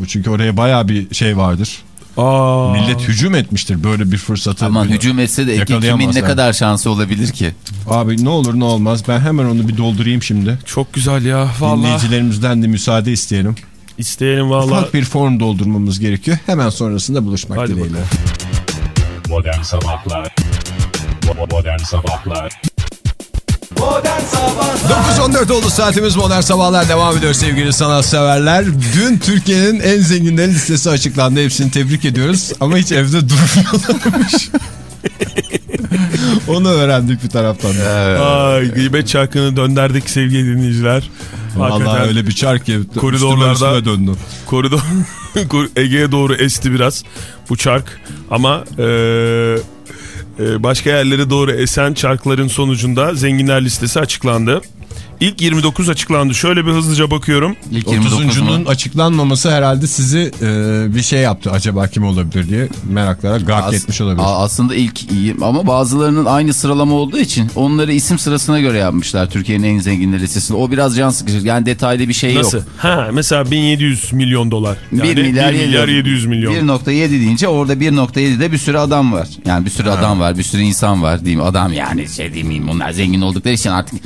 çünkü oraya baya bir şey vardır. Aa. Millet hücum etmiştir böyle bir fırsatı. Aman hücum etse de Ege kimin ne kadar şansı olabilir ki? Abi ne olur ne olmaz ben hemen onu bir doldurayım şimdi. Çok güzel ya. Vallahi Dinleyicilerimizden de müsaade isteyelim. isteyelim vallahi. Ufak bir form doldurmamız gerekiyor. Hemen sonrasında buluşmak Hadi dileğiyle. Bo- Modern Sabahlar Modern Sabahlar 9.14 oldu saatimiz modern sabahlar devam ediyor sevgili sanatseverler. Dün Türkiye'nin en zenginleri listesi açıklandı. Hepsini tebrik ediyoruz ama hiç evde durmuyorlarmış. [laughs] Onu öğrendik bir taraftan. da. Ay gıybet çarkını dönderdik sevgili dinleyiciler. Vallahi Hakikaten öyle bir çark ki koridorlarda- üstüme döndü. koridor [laughs] kor- Ege'ye doğru esti biraz bu çark ama e, başka yerlere doğru esen çarkların sonucunda zenginler listesi açıklandı. İlk 29 açıklandı. Şöyle bir hızlıca bakıyorum. İlk 29 mu? 30'uncunun açıklanmaması herhalde sizi e, bir şey yaptı. Acaba kim olabilir diye meraklara gark As- etmiş olabilir. Aslında ilk iyi ama bazılarının aynı sıralama olduğu için onları isim sırasına göre yapmışlar Türkiye'nin en zenginleri listesinde. O biraz can sıkıcı. Yani detaylı bir şey Nasıl? yok. Ha mesela 1700 milyon dolar. Yani 1 milyar, 1 milyar 700 milyon. 1.7 deyince orada 1.7'de bir sürü adam var. Yani bir sürü adam var, bir sürü insan var diyeyim. Adam yani şey diyeyim bunlar zengin oldukları için artık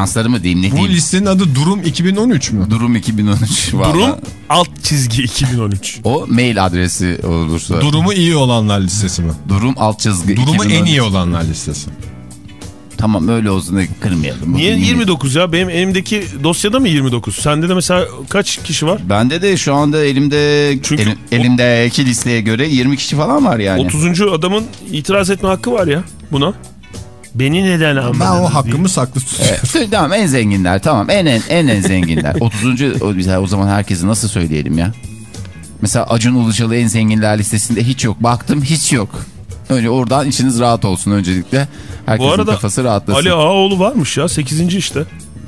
ekselansları mı diyeyim ne Bu diyeyim. listenin adı Durum 2013 mü? Durum 2013. vallahi. Durum alt çizgi 2013. O mail adresi olursa. Durumu iyi olanlar listesi mi? Durum alt çizgi Durumu 2013. en iyi olanlar listesi. Tamam öyle olsun da kırmayalım. Niye Bugün 29 ya? Benim elimdeki dosyada mı 29? Sende de mesela kaç kişi var? Bende de şu anda elimde Çünkü elim, elimdeki listeye göre 20 kişi falan var yani. 30. adamın itiraz etme hakkı var ya buna. Beni neden Ben almadınız o diye. hakkımı saklı tutuyorum. Söyle, tamam en zenginler tamam en en en, en zenginler. [laughs] 30. o, mesela o zaman herkese nasıl söyleyelim ya? Mesela Acun Ilıcalı en zenginler listesinde hiç yok. Baktım hiç yok. Önce oradan içiniz rahat olsun öncelikle. Herkesin Bu arada kafası rahatlasın. Ali Ağaoğlu varmış ya 8. işte.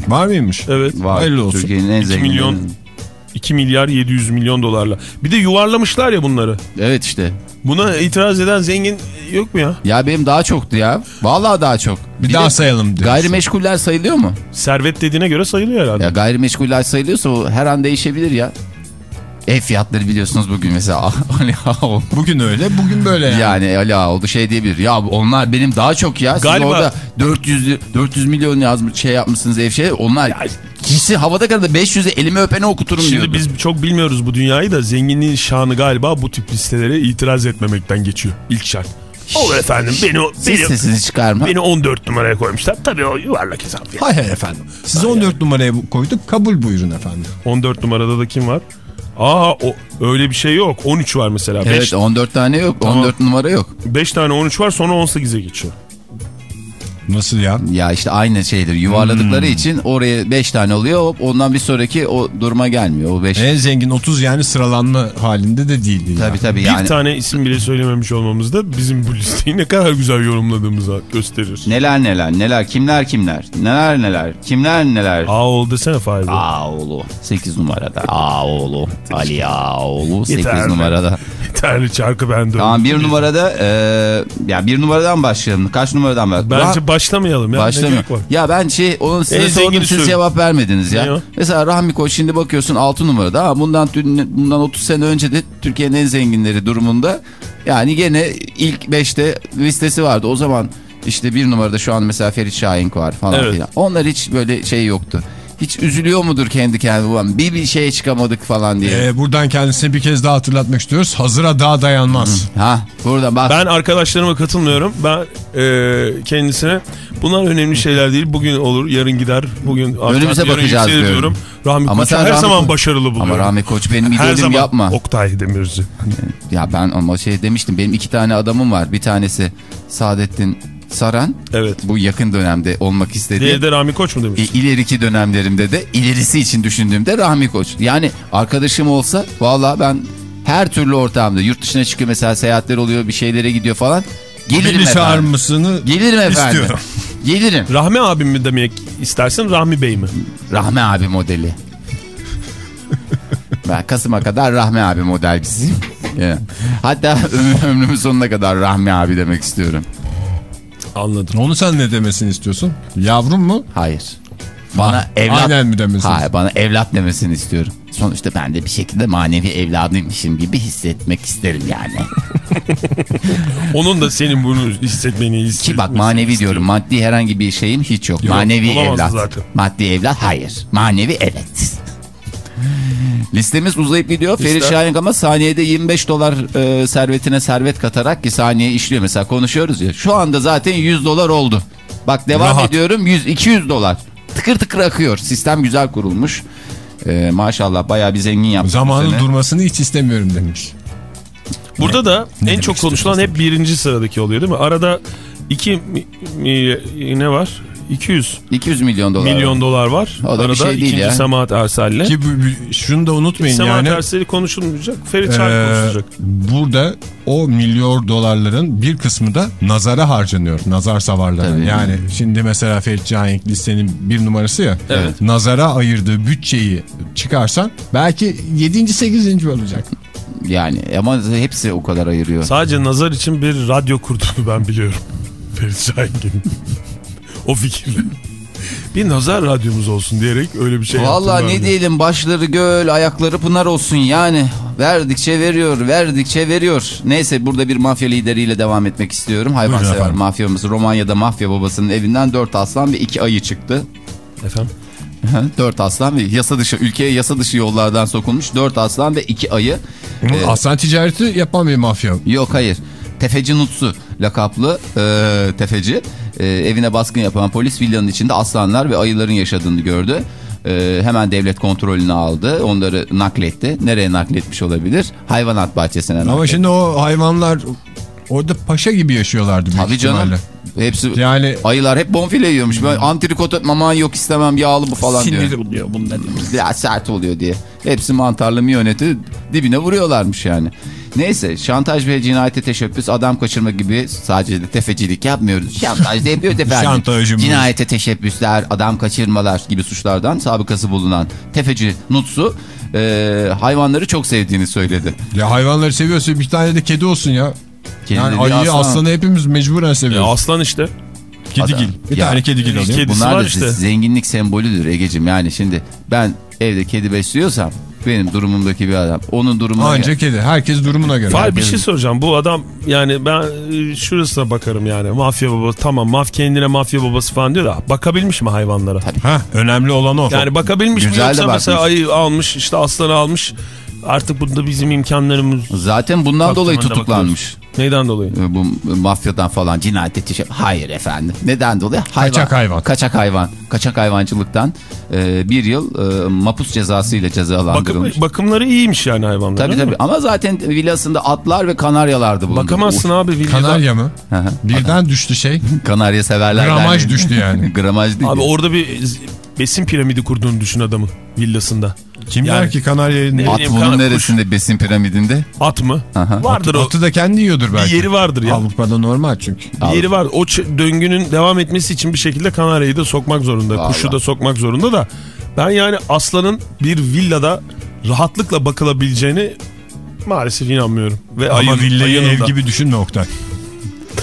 Var mıymış? Evet. Var. Hayırlı olsun. Türkiye'nin en 2 zengin. milyon 2 milyar 700 milyon dolarla. Bir de yuvarlamışlar ya bunları. Evet işte. Buna itiraz eden zengin yok mu ya? Ya benim daha çoktu ya. Vallahi daha çok. Bir, daha de sayalım diyorsun. Gayrimeşguller sayılıyor mu? Servet dediğine göre sayılıyor herhalde. Ya gayrimeşguller sayılıyorsa o her an değişebilir ya. Ev fiyatları biliyorsunuz bugün mesela [laughs] Ali Ağaoğlu. Bugün öyle, bugün böyle yani. Yani Ali Ağaoğlu şey diyebilir. Ya onlar benim daha çok ya. Siz Galiba- orada 400 li- 400 milyon yazmış şey yapmışsınız ev şey. Onlar kişi havada kaldı 500'e elimi öpeni okuturum Şimdi diyordu. biz çok bilmiyoruz bu dünyayı da zenginliğin şanı galiba bu tip listelere itiraz etmemekten geçiyor. İlk şart. O efendim beni, Siz beni, sesini çıkarma. beni 14 numaraya koymuşlar. Tabii o yuvarlak hesap. ya. Hay hay efendim. Sizi 14 numaraya koyduk, kabul buyurun efendim. 14 numarada da kim var? Aa o, öyle bir şey yok. 13 var mesela. 5 Evet 14 tane yok. 14 numara yok. tane 13 var sonra 18'e geçiyor. Nasıl ya? Ya işte aynı şeydir. Yuvarladıkları Hmm. için oraya 5 tane oluyor. Hop, ondan bir sonraki o duruma gelmiyor. O 5. En zengin 30 yani sıralanma halinde de değildi. Tabii tabii Bir yani. tane isim bile söylememiş olmamız da bizim bu listeyi ne kadar güzel yorumladığımızı gösterir. Neler neler neler kimler kimler neler neler kimler neler. Ağol desene Fahri. Ağoğlu 8 numarada. Ağoğlu. Ali Ağoğlu 8 Yeter be. numarada. Yeterli çarkı bende. Tamam bir numarada e, ya bir numaradan başlayalım. Kaç numaradan başlayalım? Bence başlamayalım ya. Var? Ya ben şey onun size En sordum siz cevap vermediniz ya. Mesela Rahmi Koç şimdi bakıyorsun 6 numarada. Ha, bundan bundan 30 sene önce de Türkiye'nin en zenginleri durumunda. Yani gene ilk 5'te listesi vardı. O zaman işte bir numarada şu an mesela Ferit Şahin var falan Evet. filan. Onlar hiç böyle şey yoktu. Hiç üzülüyor mudur kendi kendine? Ulan Bir bir şeye çıkamadık falan diye. Ee, buradan kendisine bir kez daha hatırlatmak istiyoruz. Hazıra daha dayanmaz. Ha burada bak. Ben arkadaşlarıma katılmıyorum. Ben e, kendisine bunlar önemli şeyler değil. Bugün olur, yarın gider. Bugün Önümüze bakacağız yükselir diyorum. Rahmi Ama Koç'u sen her Rahmi zaman Koç- başarılı buluyorum. Ama Rahmi Koç benim her zaman yapma. Oktay Demirci. Ya ben ama şey demiştim benim iki tane adamım var. Bir tanesi Saadettin Saran. Evet. Bu yakın dönemde olmak istediği. Diğeri de Rahmi Koç mu demiş? E, ileriki dönemlerimde de ilerisi için düşündüğümde Rahmi Koç. Yani arkadaşım olsa valla ben her türlü ortamda yurt dışına çıkıyor mesela seyahatler oluyor bir şeylere gidiyor falan. Gelirim Beni efendim. çağırmasını Gelirim efendim. istiyorum. [laughs] Gelirim. Rahmi abim mi demek istersin Rahmi Bey mi? Rahmi abi modeli. [laughs] ben Kasım'a kadar Rahmi abi model bizim. [laughs] Hatta ömrüm- ömrümün sonuna kadar Rahmi abi demek istiyorum. Anladım. Onu sen ne demesini istiyorsun? Yavrum mu? Hayır. Bana Ah, evlat... aynen mi demesini? Hayır bana evlat demesini istiyorum. Sonuçta ben de bir şekilde manevi evladıymışım gibi hissetmek isterim yani. [laughs] Onun da senin bunu hissetmeni hissetmesi. Ki bak manevi diyorum maddi herhangi bir şeyim hiç yok. manevi olamaz evlat. zaten. Maddi evlat hayır. Manevi evet. Listemiz uzayıp gidiyor. Ferit Şahin ama saniyede 25 dolar e, servetine servet katarak ki saniye işliyor. Mesela konuşuyoruz ya. Şu anda zaten 100 dolar oldu. Bak devam Rahat. ediyorum 100 200 dolar. Tıkır tıkır akıyor. Sistem güzel kurulmuş. E, maşallah bayağı bir zengin yaptı. Zamanın durmasını hiç istemiyorum demiş. Burada da en demek çok konuşulan hep birinci sıradaki oluyor değil mi? Arada iki mi- mi- ne var? 200 200 milyon dolar. milyon dolar var. O da bir Arada şey değil ikinci ya. Semahat Ersel'le. Ki bu- bu- şunu da unutmayın Semahat yani. Erseli konuşulmayacak. Ferit Şahin Ee, konuşulacak. burada o milyar dolarların bir kısmı da nazara harcanıyor. Nazar savarları. Tabii. Yani şimdi mesela Ferit Şahin listenin bir numarası ya. Evet. Nazara ayırdığı bütçeyi çıkarsan belki 7. 8. olacak. Yani ama hepsi o kadar ayırıyor. Sadece nazar için bir radyo kurduğunu ben biliyorum. [laughs] Ferit Şahin'in. O fikirle. [laughs] Bir nazar radyomuz olsun diyerek öyle bir şey Vallahi yaptılar ne diye. diyelim başları göl ayakları pınar olsun yani. Verdikçe veriyor verdikçe veriyor. Neyse burada bir mafya lideriyle devam etmek istiyorum. Hayvansever mafyamız Romanya'da mafya babasının evinden 4 aslan ve 2 ayı çıktı. Efendim? 4 aslan ve yasa dışı ülkeye yasa dışı yollardan sokulmuş 4 aslan ve 2 ayı. Ee, Aslan ticareti yapan bir mafya. Yok hayır. Tefeci Nutsu lakaplı e, tefeci e, evine baskın yapan polis villanın içinde aslanlar ve ayıların yaşadığını gördü. E, hemen devlet kontrolünü aldı. Onları nakletti. Nereye nakletmiş olabilir? Hayvanat bahçesine nakletti. Ama şimdi o hayvanlar orada paşa gibi yaşıyorlardı büyük Tabii canım. ihtimalle. Hepsi Yani ayılar hep bonfile yiyormuş. Ben antrikot mama yok istemem yağlı bu falan diyor. oluyor bundan. Ya sert oluyor diye. Hepsi mantarlı miyoneti dibine vuruyorlarmış yani. Neyse şantaj ve cinayete teşebbüs adam kaçırma gibi sadece de tefecilik yapmıyoruz. Şantaj da yapıyoruz [laughs] efendim. Cinayete teşebbüsler, adam kaçırmalar gibi suçlardan sabıkası bulunan tefeci Nutsu e, hayvanları çok sevdiğini söyledi. ya hayvanları seviyorsa bir tane de kedi olsun ya. Kedi yani ayıyı aslan. aslanı hepimiz mecburen Ya seviyoruz. aslan işte. kedigil. Bir Ya, tane kedigil alayım. kedisi Bunlar da işte. zenginlik sembolüdür Egeciğim. Yani şimdi ben evde kedi besliyorsam benim durumumdaki bir adam onun durumuna Anca kedi. Herkes durumuna göre. Fahir bir şey soracağım. Bu adam yani ben e, şurasına bakarım yani. Mafya babası tamam maf kendine mafya babası falan diyor da bakabilmiş mi hayvanlara? Ha, önemli olan o. Yani bakabilmiş mi Güzel de yoksa bakmış. mesela ayı almış işte aslanı almış. Artık bunda bizim imkanlarımız Zaten bundan dolayı tutuklanmış. neyden dolayı? E, bu mafyadan falan cinayet teşebbüs. Hayır efendim. Neden dolayı? Hayvan. Kaçak hayvan. Kaçak hayvan. Kaçak hayvancılıktan e, bir yıl e, mapus cezası ile Bakım, cezalandırılmış. bakımları iyiymiş yani hayvanlar. Tabii tabii mi? ama zaten villasında atlar ve kanaryalardı bulundu. Bakamazsın Uf, abi. villada. Kanarya mı? Hı hı. Birden düştü şey. [laughs] Kanarya severler. Gramaj düştü yani. [laughs] Gramaj değil. Abi orada bir besin piramidi kurduğunu düşün adamın villasında. Kim Yani- der ki Kanarya'yı... Ne At bunun neresinde besin piramidinde? At mı? Aha. Vardır o. Atı da kendi yiyordur belki. Bir yeri vardır ya. Avrupa'da normal çünkü. Bir yeri var. O döngünün devam etmesi için bir şekilde kanaryayı da sokmak zorunda. Vallahi. Kuşu da sokmak zorunda da. Ben yani aslanın bir villada rahatlıkla bakılabileceğini maalesef inanmıyorum. Ve Ama ayı- villayı ev da. gibi düşünme Oktay.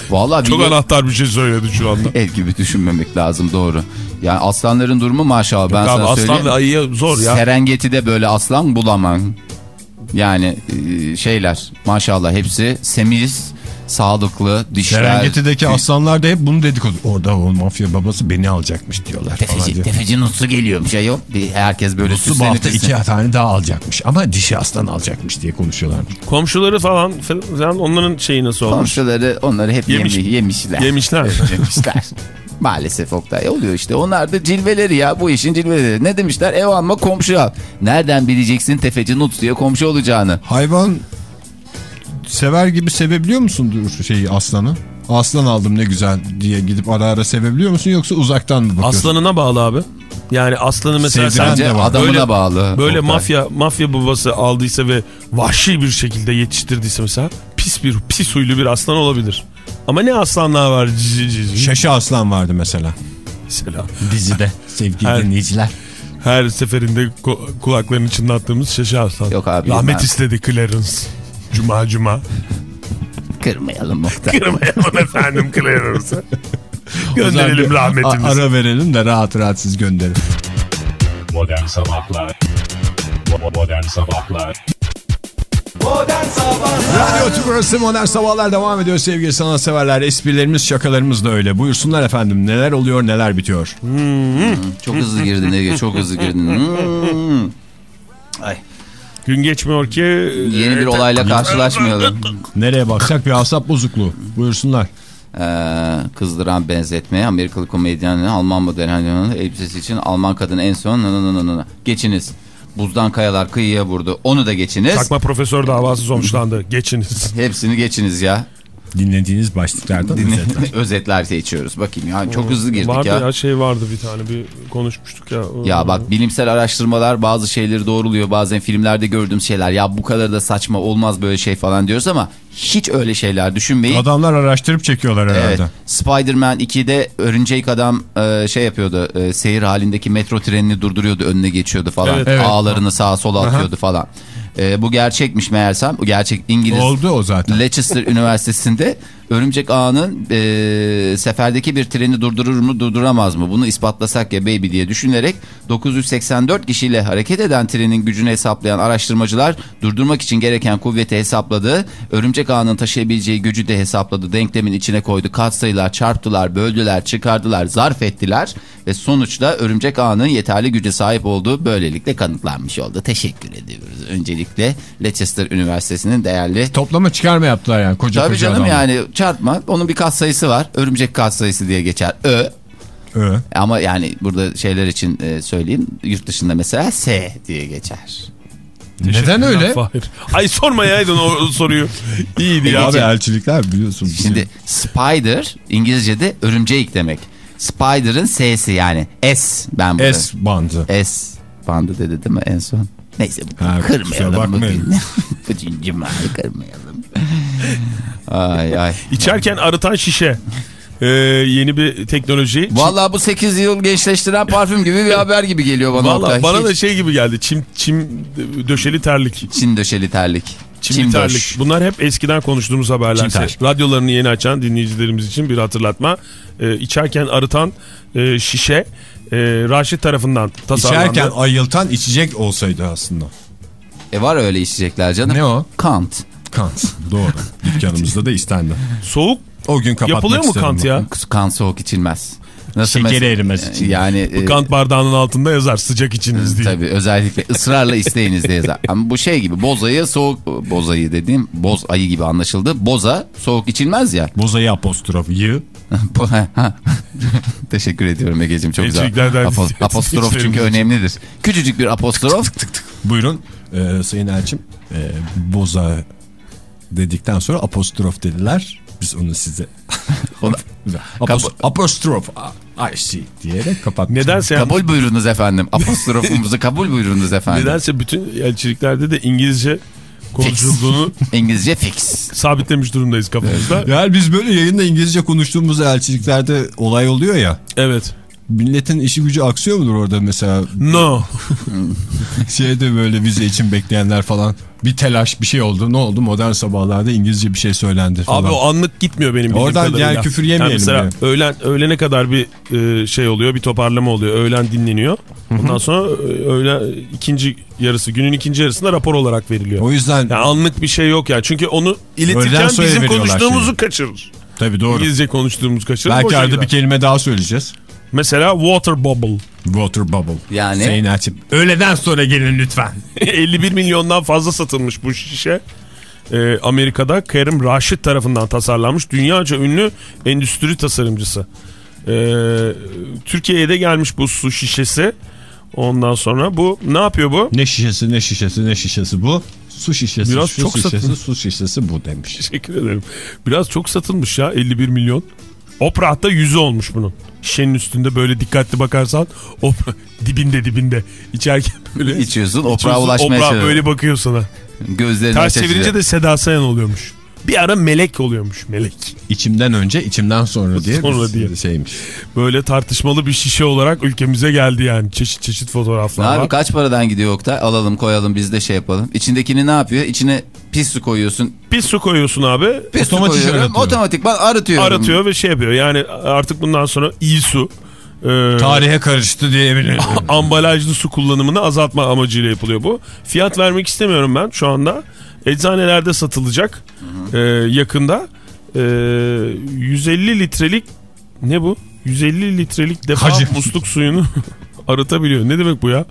Vallahi Çok villa- anahtar bir şey söyledi şu anda. [laughs] ev gibi düşünmemek lazım doğru. Yani aslanların durumu maşallah ben Abi sana aslan söyleyeyim. ve ayıya zor ya. Serengeti'de böyle aslan bulamam. Yani e, şeyler maşallah hepsi semiz, sağlıklı, dişler. Serengeti'deki aslanlar da hep bunu dedikodu. Orada o mafya babası beni alacakmış diyorlar. Tefeci, diye. tefeci Nutsu geliyor bir şey yok. Bir, herkes böyle Su bu hafta iki tane daha alacakmış. Ama dişi aslan alacakmış diye konuşuyorlarmış. Komşuları falan falan onların şeyi nasıl olmuş? Komşuları onları hep Yemiş- yemi- yemişler. Yemişler mi? [laughs] yemişler. Maalesef Oktay oluyor işte. Onlar da cilveleri ya bu işin cilveleri. Ne demişler? Ev alma komşu al. Nereden bileceksin tefeci Nutsu'ya komşu olacağını? Hayvan sever gibi sevebiliyor musun dur şeyi aslanı? Aslan aldım ne güzel diye gidip ara ara sevebiliyor musun yoksa uzaktan mı bakıyorsun? Aslanına bağlı abi. Yani aslanı mesela Sevdiren sen Bence de var. adamına Böyle- bağlı. böyle Oktay. mafya mafya babası aldıysa ve vahşi bir şekilde yetiştirdiyse mesela pis bir pis huylu bir aslan olabilir. Ama ne aslanlar var. Şaşı aslan vardı mesela. mesela. Dizide [laughs] sevgili Her- dinleyiciler. Her seferinde kulaklarını çınlattığımız şaşı aslan. Yok abi, Rahmet ben- istedi Clarence. Cuma cuma. Kırmayalım Oktay. [laughs] Kırmayalım efendim Clarence'ı. [laughs] Gönderelim rahmetimizi. Ara verelim de rahat rahat siz gönderin. Modern Sabahlar Modern Sabahlar Modern Sabahlar Radyo Tümrüt'ü Modern Sabahlar devam ediyor sevgili sanatseverler. Esprilerimiz şakalarımız da öyle. Buyursunlar efendim neler oluyor neler bitiyor. çok hızlı girdin Ege çok hızlı girdin. Hmm. [laughs] Ay, Gün geçmiyor ki. yeni bir olayla karşılaşmayalım. [laughs] Nereye baksak bir asap bozukluğu. Buyursunlar. Ee, kızdıran benzetmeye Amerikalı komedyenin Alman modern elbisesi için Alman kadını en son nı nı nı nı nı. geçiniz. Buzdan kayalar kıyıya vurdu. Onu da geçiniz. Takma profesör davası sonuçlandı. Geçiniz. Hepsini geçiniz ya. Dinlediğiniz başlıklardan Dinle, özetler. [laughs] özetler seçiyoruz. Bakayım ya çok hızlı girdik Vardı ya. ya. şey vardı bir tane bir konuşmuştuk ya. Ya bak bilimsel araştırmalar bazı şeyleri doğruluyor. Bazen filmlerde gördüğüm şeyler ya bu kadar da saçma olmaz böyle şey falan diyoruz ama hiç öyle şeyler düşünmeyin. Adamlar araştırıp çekiyorlar herhalde. Evet. Spider-Man 2'de örümcek adam e, şey yapıyordu. e, seyir halindeki metro trenini durduruyordu. Önüne geçiyordu falan. Evet. Evet. Ağlarını sağa sola atıyordu falan. E, bu gerçekmiş meğersem. Bu gerçek İngiliz. Oldu o zaten. Leicester Üniversitesi'nde [laughs] örümcek ağının e, seferdeki bir treni durdurur mu durduramaz mı? Bunu ispatlasak ya baby diye düşünerek 984 kişiyle hareket eden trenin gücünü hesaplayan araştırmacılar durdurmak için gereken kuvveti hesapladı. Örümcek ağının taşıyabileceği gücü de hesapladı. Denklemin içine koydu. Katsayılar çarptılar, böldüler, çıkardılar, zarf ettiler ve sonuçta örümcek ağının yeterli güce sahip olduğu böylelikle kanıtlanmış oldu. Teşekkür ediyoruz. Öncelikle Leicester Üniversitesi'nin değerli Toplama çıkarma yaptılar yani koca Tabii koca canım adamlar. yani çarpma. Onun bir kat sayısı var. Örümcek kat sayısı diye geçer. Ö. Ö. Ama yani burada şeyler için e, söyleyeyim. Yurt dışında mesela S diye geçer. Neden öyle? Fahir. Ay sormayaydın o soruyu. İyiydi ya. Abi elçilikler biliyorsun. Şimdi spider İngilizce'de örümcek demek. Spider'ın S'si yani S ben burada. S bandı. S bandı dedi değil mi en son? Neyse bu Ha, kırmayalım bugün. [laughs] Bugün cuma kırmayalım. Ay ay. İçerken arıtan şişe. Ee, yeni bir teknoloji. Vallahi bu 8 yıl gençleştiren parfüm gibi bir haber gibi geliyor bana. Vallahi Oktay. bana da şey gibi geldi. Çim çim döşeli terlik. Çin döşeli terlik. Çimli Çim terlik. döş. Bunlar hep eskiden konuştuğumuz haberler. Radyolarını yeni açan dinleyicilerimiz için bir hatırlatma. Ee, içerken arıtan e, şişe e, Raşit tarafından tasarlandı. İçerken ayıltan içecek olsaydı aslında. E var öyle içecekler canım. Ne o? Kant. Kant. Doğru. Dükkanımızda da istendi. Soğuk O gün kapatmak yapılıyor mu kant ya? Kan soğuk içilmez. Nasıl Şekeri mesela- erimez için. Yani e, Kant bardağının altında yazar sıcak içiniz diye. tabii özellikle ısrarla isteyiniz diye yazar. Ama bu şey gibi bozayı soğuk bozayı dediğim boz ayı gibi anlaşıldı. Boza soğuk içilmez ya. Bozayı apostrof yı. [laughs] Bu- Teşekkür ediyorum Ege'ciğim çok güzel. Elçiliklerden Apo- dinleyicilerimiz apostrof çünkü önemlidir. Küçücük bir apostrof. [laughs] Buyurun Ee, Sayın Elçim. Ee, boza dedikten sonra apostrof dediler. Biz onu size [laughs] [laughs] apostrof I see diyerek kapattık. Nedense yani- kabul buyurunuz efendim. Apostrofumuzu kabul buyurunuz efendim. Nedense bütün elçiliklerde de İngilizce konuşulduğunu İngilizce fix. sabitlemiş durumdayız kafamızda. Yani biz böyle yayında İngilizce konuştuğumuz elçiliklerde olay oluyor ya. Evet. Milletin işi gücü aksıyor mudur orada mesela No. [laughs] şeyde böyle vize için bekleyenler falan bir telaş bir şey oldu. Ne oldu? Modern sabahlarda İngilizce bir şey söylendi falan. Abi o anlık gitmiyor benim bildiğim Oradan kadarıyla. yani küfür yemeyelim mesela diye. öğlen, öğlene kadar bir e, şey oluyor bir toparlama oluyor. Öğlen dinleniyor. Ondan sonra e, öğlen ikinci yarısı günün ikinci yarısında rapor olarak veriliyor. O yüzden Yani anlık bir şey yok ya. Çünkü onu iletirken bizim konuştuğumuzu şeyi. kaçırır. tabii doğru. İngilizce konuştuğumuzu kaçırır. Belki arada bir kelime daha söyleyeceğiz. Mesela water bubble. Water bubble. Yani- Sayın. Öğleden sonra gelin lütfen. [laughs] 51 milyondan fazla satılmış bu şişe. Ee, Amerika'da Kerim Raşit tarafından tasarlanmış dünyaca ünlü endüstri tasarımcısı. Ee, Türkiye'ye de gelmiş bu su şişesi. Ondan sonra bu ne yapıyor bu? Ne şişesi ne şişesi ne şişesi bu. Su şişesi Biraz su çok şişesi satılmış. su şişesi bu demiş. Teşekkür ederim. Biraz çok satılmış ya 51 milyon. Oprah'ta yüzü olmuş bunun. Şişenin üstünde böyle dikkatli bakarsan Oprah [laughs] dibinde dibinde içerken böyle İçiyorsun, Oprah'a ulaşmaya Oprah böyle bakıyor sana. Gözlerini Ters çevirince de Seda Sayan oluyormuş. Bir ara melek oluyormuş melek. İçimden önce içimden sonra diye Sonra bir diye. şeymiş. Böyle tartışmalı bir şişe olarak ülkemize geldi yani. Çeşit çeşit Ne fotoğraflar abi var. kaç paradan gidiyor Oktay? Alalım koyalım biz de şey yapalım. İçindekini ne yapıyor? İçine pis su koyuyorsun. Bir su koyuyorsun abi. Pis su Otomatik koyuyorum. aratıyor. Otomatikman aratıyorum. Aratıyor ve şey yapıyor. Yani artık bundan sonra iyi su. e, Tarihe karıştı diyebilirim. [laughs] ambalajlı su kullanımını azaltma amacıyla yapılıyor bu. Fiyat vermek istemiyorum ben şu anda. Eczanelerde satılacak e, yakında. E, 150 litrelik ne bu? 150 litrelik defa Hacim. musluk suyunu [laughs] arıtabiliyor. Ne demek bu ya?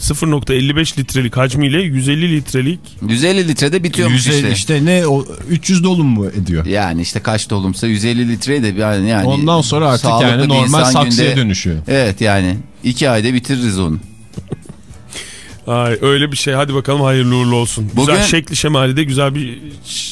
0.55 litrelik hacmiyle 150 litrelik 150 litrede bitiyormuş 150 işte. işte ne o 300 dolum mu ediyor? Yani işte kaç dolumsa 150 litreye de yani, yani Ondan sonra artık yani normal saksıya günde- dönüşüyor. Evet yani iki ayda bitiririz onu. Ay, öyle bir şey. Hadi bakalım hayırlı uğurlu olsun. Bugün- Güzel şekli şemali de güzel bir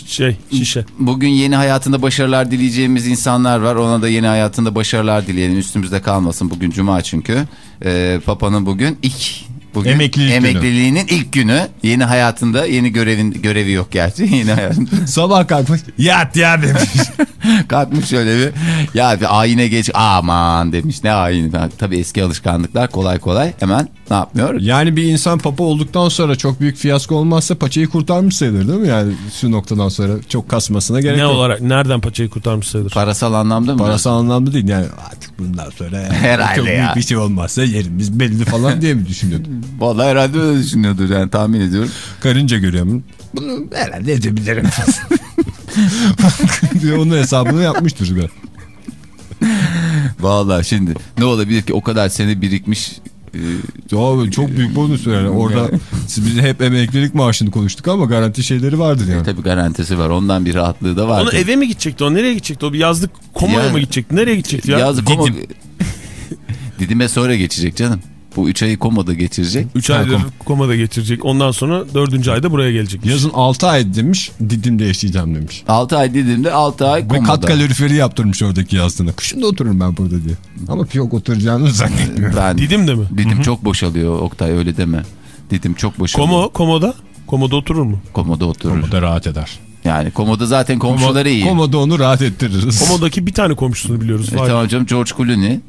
şey şişe. Bugün yeni hayatında başarılar dileyeceğimiz insanlar var. Ona da yeni hayatında başarılar dileyelim. Üstümüzde kalmasın. Bugün cuma çünkü. Ee, Papa'nın bugün ilk Bugün Emeklilik günü. emekliliğinin ilk günü. Yeni hayatında yeni görevin görevi yok gerçi. [laughs] Yeni hayatında. [laughs] Sabah kalkmış yat ya demiş. [laughs] Kalkmış şöyle bir ya bir ayine geç aman demiş ne ayini. Tabii eski alışkanlıklar kolay kolay hemen ne yapmıyor? yani bir insan papa olduktan sonra çok büyük fiyasko olmazsa paçayı kurtarmış sayılır değil mi? Yani şu noktadan sonra çok kasmasına gerek Ne yok. olarak nereden paçayı kurtarmış sayılır? Parasal anlamda mı? Parasal anlamda değil yani artık bundan sonra Herhalde çok büyük ya. bir şey olmazsa yerimiz belli falan diye mi düşünüyordu? Vallahi herhalde öyle düşünüyordur yani tahmin ediyorum. Karınca görüyor mu? Bunu herhalde edebilirim. [laughs] onun hesabını yapmıştır ben. Vallahi şimdi ne olabilir ki o kadar sene birikmiş e, Ya çok büyük bonus yani. Orada siz [laughs] biz hep emeklilik maaşını konuştuk ama garanti şeyleri vardır yani. tabii garantisi var. Ondan bir rahatlığı da var. Onu eve mi gidecekti o? Nereye gidecekti o? Bir yazlık komaya Ya- mı gidecekti? Nereye gidecekti ya? Ama Didim. [laughs] Didim'e sonra geçecek canım. Bu 3 ayı komoda geçirecek. 3 Ha, aydır kom- komada geçirecek. Ondan sonra 4. ayda buraya gelecek. Yazın 6 ay demiş Didim'de yaşayacağım demiş. 6 ay Didim'de 6 ay Ve komoda. kat kaloriferi yaptırmış oradaki yazlığına. Kışın da otururum ben burada diye. Ama yok oturacağını zannetmiyorum. Ben, Didim de mi? Didim çok boşalıyor Oktay öyle deme. Didim çok boşalıyor. Komo, komoda? Komoda oturur mu? Komoda oturur. Komoda rahat eder. Yani komoda zaten komşuları iyi. Komoda onu rahat ettiririz. Komodaki bir tane komşusunu biliyoruz. E, tamam canım George Clooney.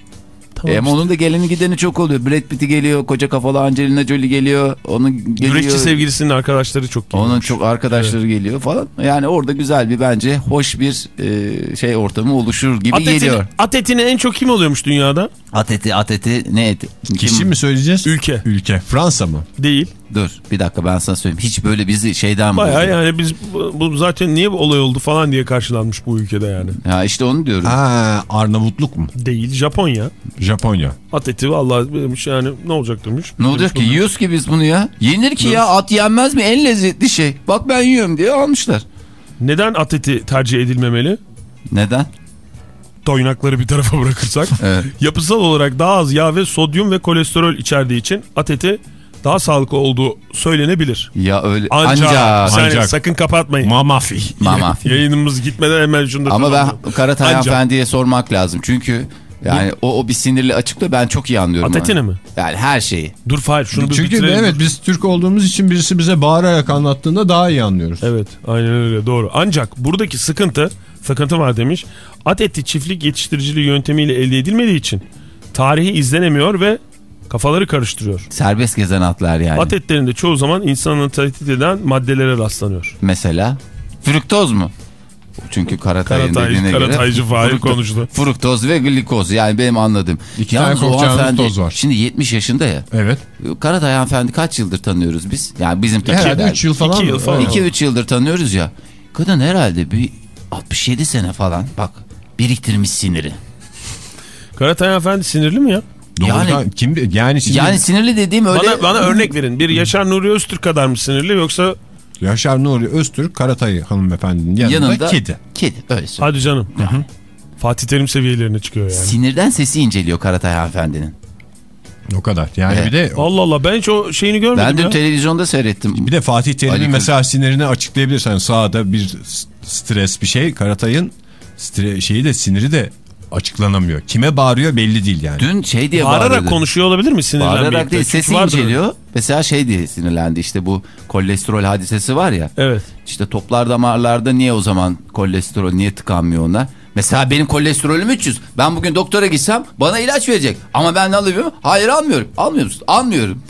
Tamam E, ama işte. onun da geleni gideni çok oluyor. Brad Pitt geliyor, koca kafalı Angelina Jolie geliyor. Onun geliyor. Güreşçi sevgilisinin arkadaşları çok geliyor. Onun çok arkadaşları geliyor falan. Yani orada güzel bir bence hoş bir e, şey ortamı oluşur gibi At etini, geliyor. at etini en çok kim oluyormuş dünyada? At eti, at eti, ne eti? Kişi Kim- mi söyleyeceğiz? Ülke. Ülke. Fransa mı? Değil. Dur bir dakika ben sana söyleyeyim. Hiç böyle bizi şeyden Baya yani biz bu, bu zaten niye bu olay oldu falan diye karşılanmış bu ülkede yani. Ya işte onu diyorum. Ha, Arnavutluk mu? Değil Japonya. Japonya. At eti vallahi demiş yani ne olacak demiş. Ne olacak ki? Yiyoruz ki biz bunu ya. Yenir ki ya. At yenmez mi? En lezzetli şey. Bak ben yiyorum diye almışlar. Neden at eti tercih edilmemeli? Neden? Toynakları bir tarafa [laughs] bırakırsak. Evet. Yapısal olarak daha az yağ ve sodyum ve kolesterol içerdiği için at eti daha sağlıklı olduğu söylenebilir. Ya öyle. Ancak, Ancak. saniye, Ancak. sakın kapatmayın. Mamafi. Mama. [laughs] Yayınımız gitmeden hemen şunu da Ama ben. Karatay hanımefendiye sormak lazım. Çünkü yani o, o bir sinirli açıklıyor. Ben çok iyi anlıyorum. At onu. etini mi? Yani her şeyi. Dur Fahir şunu bir Çünkü bitirelim. evet biz Türk olduğumuz için birisi bize bağırarak anlattığında daha iyi anlıyoruz. Evet aynen öyle doğru. Ancak buradaki sıkıntı, sıkıntı var demiş. At eti çiftlik yetiştiriciliği yöntemiyle elde edilmediği için tarihi izlenemiyor ve kafaları karıştırıyor. Serbest gezen atlar yani. At etlerinde çoğu zaman insanı tehdit eden maddelere rastlanıyor. Mesela. Fruktoz mu? Çünkü Karatay'ın Karatay- dediğine göre. Karataycı Fahir frukto- konuştu. Fruktoz ve glikoz yani benim anladığım. İki Yalnız tane hanımefendi toz var. Şimdi 70 yaşında ya. Evet. Karatay hanımefendi kaç yıldır tanıyoruz biz? Yani bizim Herhalde 3 yıl falan. İki yıl mı? falan. Evet. 2-3 yıldır tanıyoruz ya. Kadın herhalde bir 67 sene falan bak biriktirmiş siniri. Karatay Efendi sinirli mi ya? Doğrudan Yani- kim yani şimdi Yani sinirli dediğim öyle... Bana, bana örnek verin. Bir Yaşar Nuri Öztürk kadar mı sinirli yoksa Yaşar Nuri Öztürk Karatay hanımefendinin yanında, yanında kedi. Kedi öyle söyleyeyim. hadi canım. Fatih Terim seviyelerine çıkıyor yani. Sinirden sesi inceliyor Karatay hanımefendinin. O kadar. Yani Evet. bir de Allah Allah ben hiç o şeyini görmedim Ben dün ya. televizyonda seyrettim. bir de Fatih Terim'in mesela sinirini açıklayabilirsen sağda bir stres bir şey Karatay'ın şeyi de siniri de açıklanamıyor. Kime bağırıyor belli değil yani. Dün şey diye Bağırarak bağırdı. konuşuyor olabilir mi sinirlenmeyip Bağırarak de? değil sesi öyle. inceliyor. Mesela şey diye sinirlendi işte bu kolesterol hadisesi var ya. Evet. İşte toplar damarlarda niye o zaman kolesterol niye tıkanmıyor onlar? Mesela benim kolesterolüm 300. Ben bugün doktora gitsem bana ilaç verecek. Ama ben ne alıyorum? Hayır almıyorum. Almıyor musun? Almıyorum.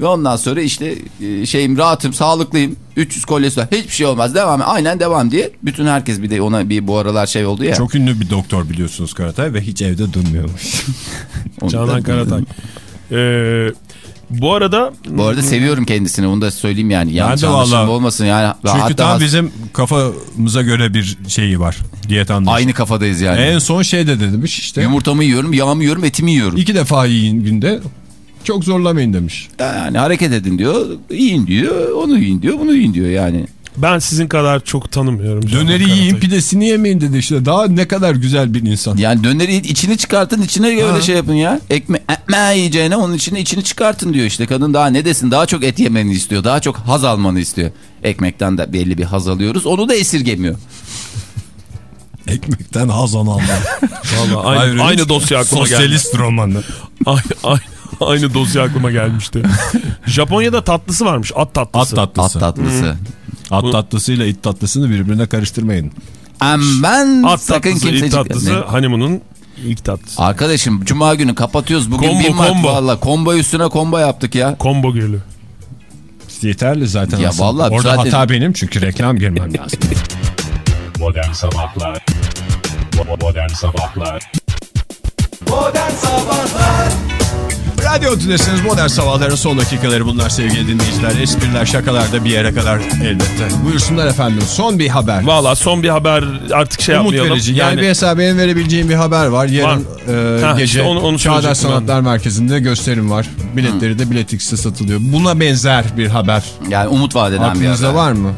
Ve ondan sonra işte e, şeyim rahatım, sağlıklıyım. 300 kolesterol. Hiçbir şey olmaz. Devam. Aynen devam diye. Bütün herkes bir de ona bir bu aralar şey oldu ya. Çok ünlü bir doktor biliyorsunuz Karatay ve hiç evde durmuyormuş. [laughs] Canan Karatay. Ee, bu arada Bu arada seviyorum kendisini. Onu da söyleyeyim yani. Yanlış de anlaşılma vallahi- olmasın yani. Çünkü Hatta tam bizim kafamıza göre bir şeyi var. Diyet anlayışı. aynı kafadayız yani. En son şey de demiş işte. Yumurtamı yiyorum, yağımı yiyorum, etimi yiyorum. iki defa yiyin günde. Çok zorlamayın demiş. Yani hareket edin diyor, yiyin diyor, onu yiyin diyor, bunu yiyin diyor yani. Ben sizin kadar çok tanımıyorum. Döneri yiyin pidesini yemeyin dedi işte. Daha ne kadar güzel bir insan. Yani döneri içini çıkartın içine öyle şey yapın ya. Ekme ekmeği yiyeceğine onun içine içini çıkartın diyor işte. Kadın daha ne desin daha çok et yemeni istiyor. Daha çok haz almanı istiyor. Ekmekten de belli bir haz alıyoruz. Onu da esirgemiyor. [laughs] Ekmekten haz alanlar. Vallahi aynı, aynı dosya aklıma geldi. Sosyalist romanı. Aynı, aynı, [laughs] aynı dosya aklıma gelmişti. [laughs] Japonya'da tatlısı varmış. At At tatlısı. At tatlısı. tatlısı. At tatlısıyla it tatlısını birbirine karıştırmayın. Aman At sakın tatlısı, it kimsecik. tatlısı, Ne? honeymoon'un ilk tatlısı. Arkadaşım cuma günü kapatıyoruz. Bugün Combo, bir Mart combo. valla. Combo üstüne combo yaptık ya. Combo gülü. Yeterli zaten Ya aslında. vallahi Orada zaten- hata benim çünkü reklam girmem lazım. [laughs] Modern Sabahlar Modern Sabahlar Modern Sabahlar Radyo Tülesi'niz modern sabahların son dakikaları bunlar sevgili dinleyiciler. Espriler şakalar da bir yere kadar elbette. Buyursunlar efendim son bir haber. Valla son bir haber artık şey Umut yapmayalım. verici. Yani, bir mesela benim verebileceğim bir haber var. Yarın e, Ha, gece işte onu- onu Çağdaş Sanatlar Merkezi'nde gösterim var. Biletleri de Bilet X'te satılıyor. Buna benzer bir haber. Yani umut vadeden bir Aklınızda haber. var mı?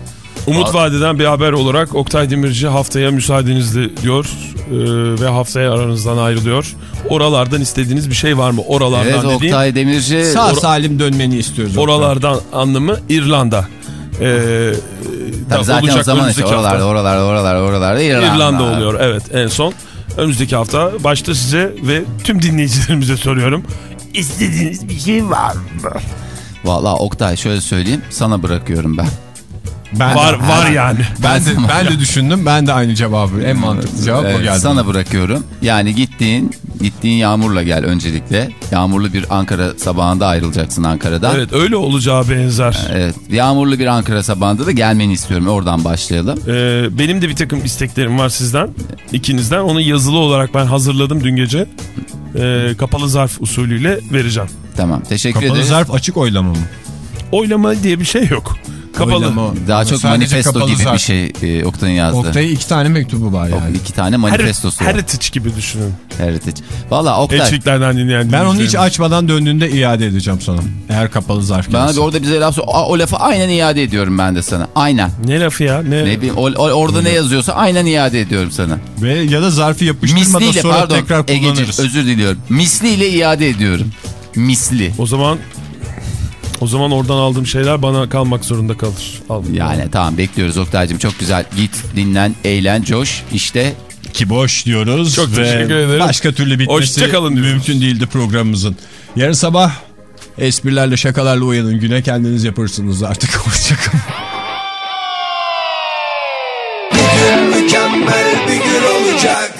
Umut Vadeden bir haber olarak Oktay Demirci haftaya müsaadenizle diyor e, ve haftaya aranızdan ayrılıyor. Oralardan istediğiniz bir şey var mı? Oralardan Evet dediğim Oktay Demirci. Sağ salim dönmeni istiyoruz. oralardan anlamı İrlanda. E, Tabii zaten olacak o zaman işte oralarda, oralarda, oralarda, oralarda İrlanda. İrlanda oluyor evet en son. Önümüzdeki hafta başta size ve tüm dinleyicilerimize soruyorum. İstediğiniz bir şey var mı? Valla Oktay şöyle söyleyeyim sana bırakıyorum ben. Ben Var de, var yani. ben de, ben de düşündüm. Ben de aynı cevabı. En mantıklı cevap o Evet, geldi. sana bırakıyorum. Yani gittiğin gittiğin yağmurla gel öncelikle. Yağmurlu bir Ankara sabahında ayrılacaksın Ankara'dan. Evet öyle olacağı benzer. Evet, Yağmurlu bir Ankara sabahında da gelmeni istiyorum. Oradan başlayalım. Ee, benim de bir takım isteklerim var sizden. ikinizden. Onu yazılı olarak ben hazırladım dün gece. Ee, kapalı zarf usulüyle vereceğim. Tamam. Teşekkür Kapalı ederiz. zarf açık oylama mı? Oylama diye bir şey yok. Kapalı. Daha çok Sadece manifesto gibi bir zarf. şey e, Oktay'ın yazdı. Oktay'ın iki tane mektubu var yani. İki tane Her, manifestosu var. heritage gibi düşünün. Heritage. Valla Oktay. Elçiliklerden dinleyen Ben onu hiç açmadan döndüğünde iade edeceğim sana. Eğer kapalı zarf Bana bir gelirse. orada bize laf o, lafı aynen iade ediyorum ben de sana. Aynen. Ne lafı ya? Ne? Ne bileyim, o, o- orada ne yazıyorsa aynen iade ediyorum sana. Ve ya da zarfı yapıştırma da Misliyle sonra pardon tekrar kullanırız. özür diliyorum. Misliyle iade ediyorum. Misli. O zaman o zaman oradan aldığım şeyler bana kalmak zorunda kalır. Al. Yani tamam bekliyoruz Oktay'cığım çok güzel. Git dinlen eğlen coş işte Ki boş diyoruz. Çok ve teşekkür ederim. Başka türlü bitmesi diyoruz. mümkün değildi programımızın. Yarın sabah esprilerle şakalarla uyanın güne kendiniz yaparsınız artık. [laughs] Hoşçakalın. Mükemmel bir gün olacak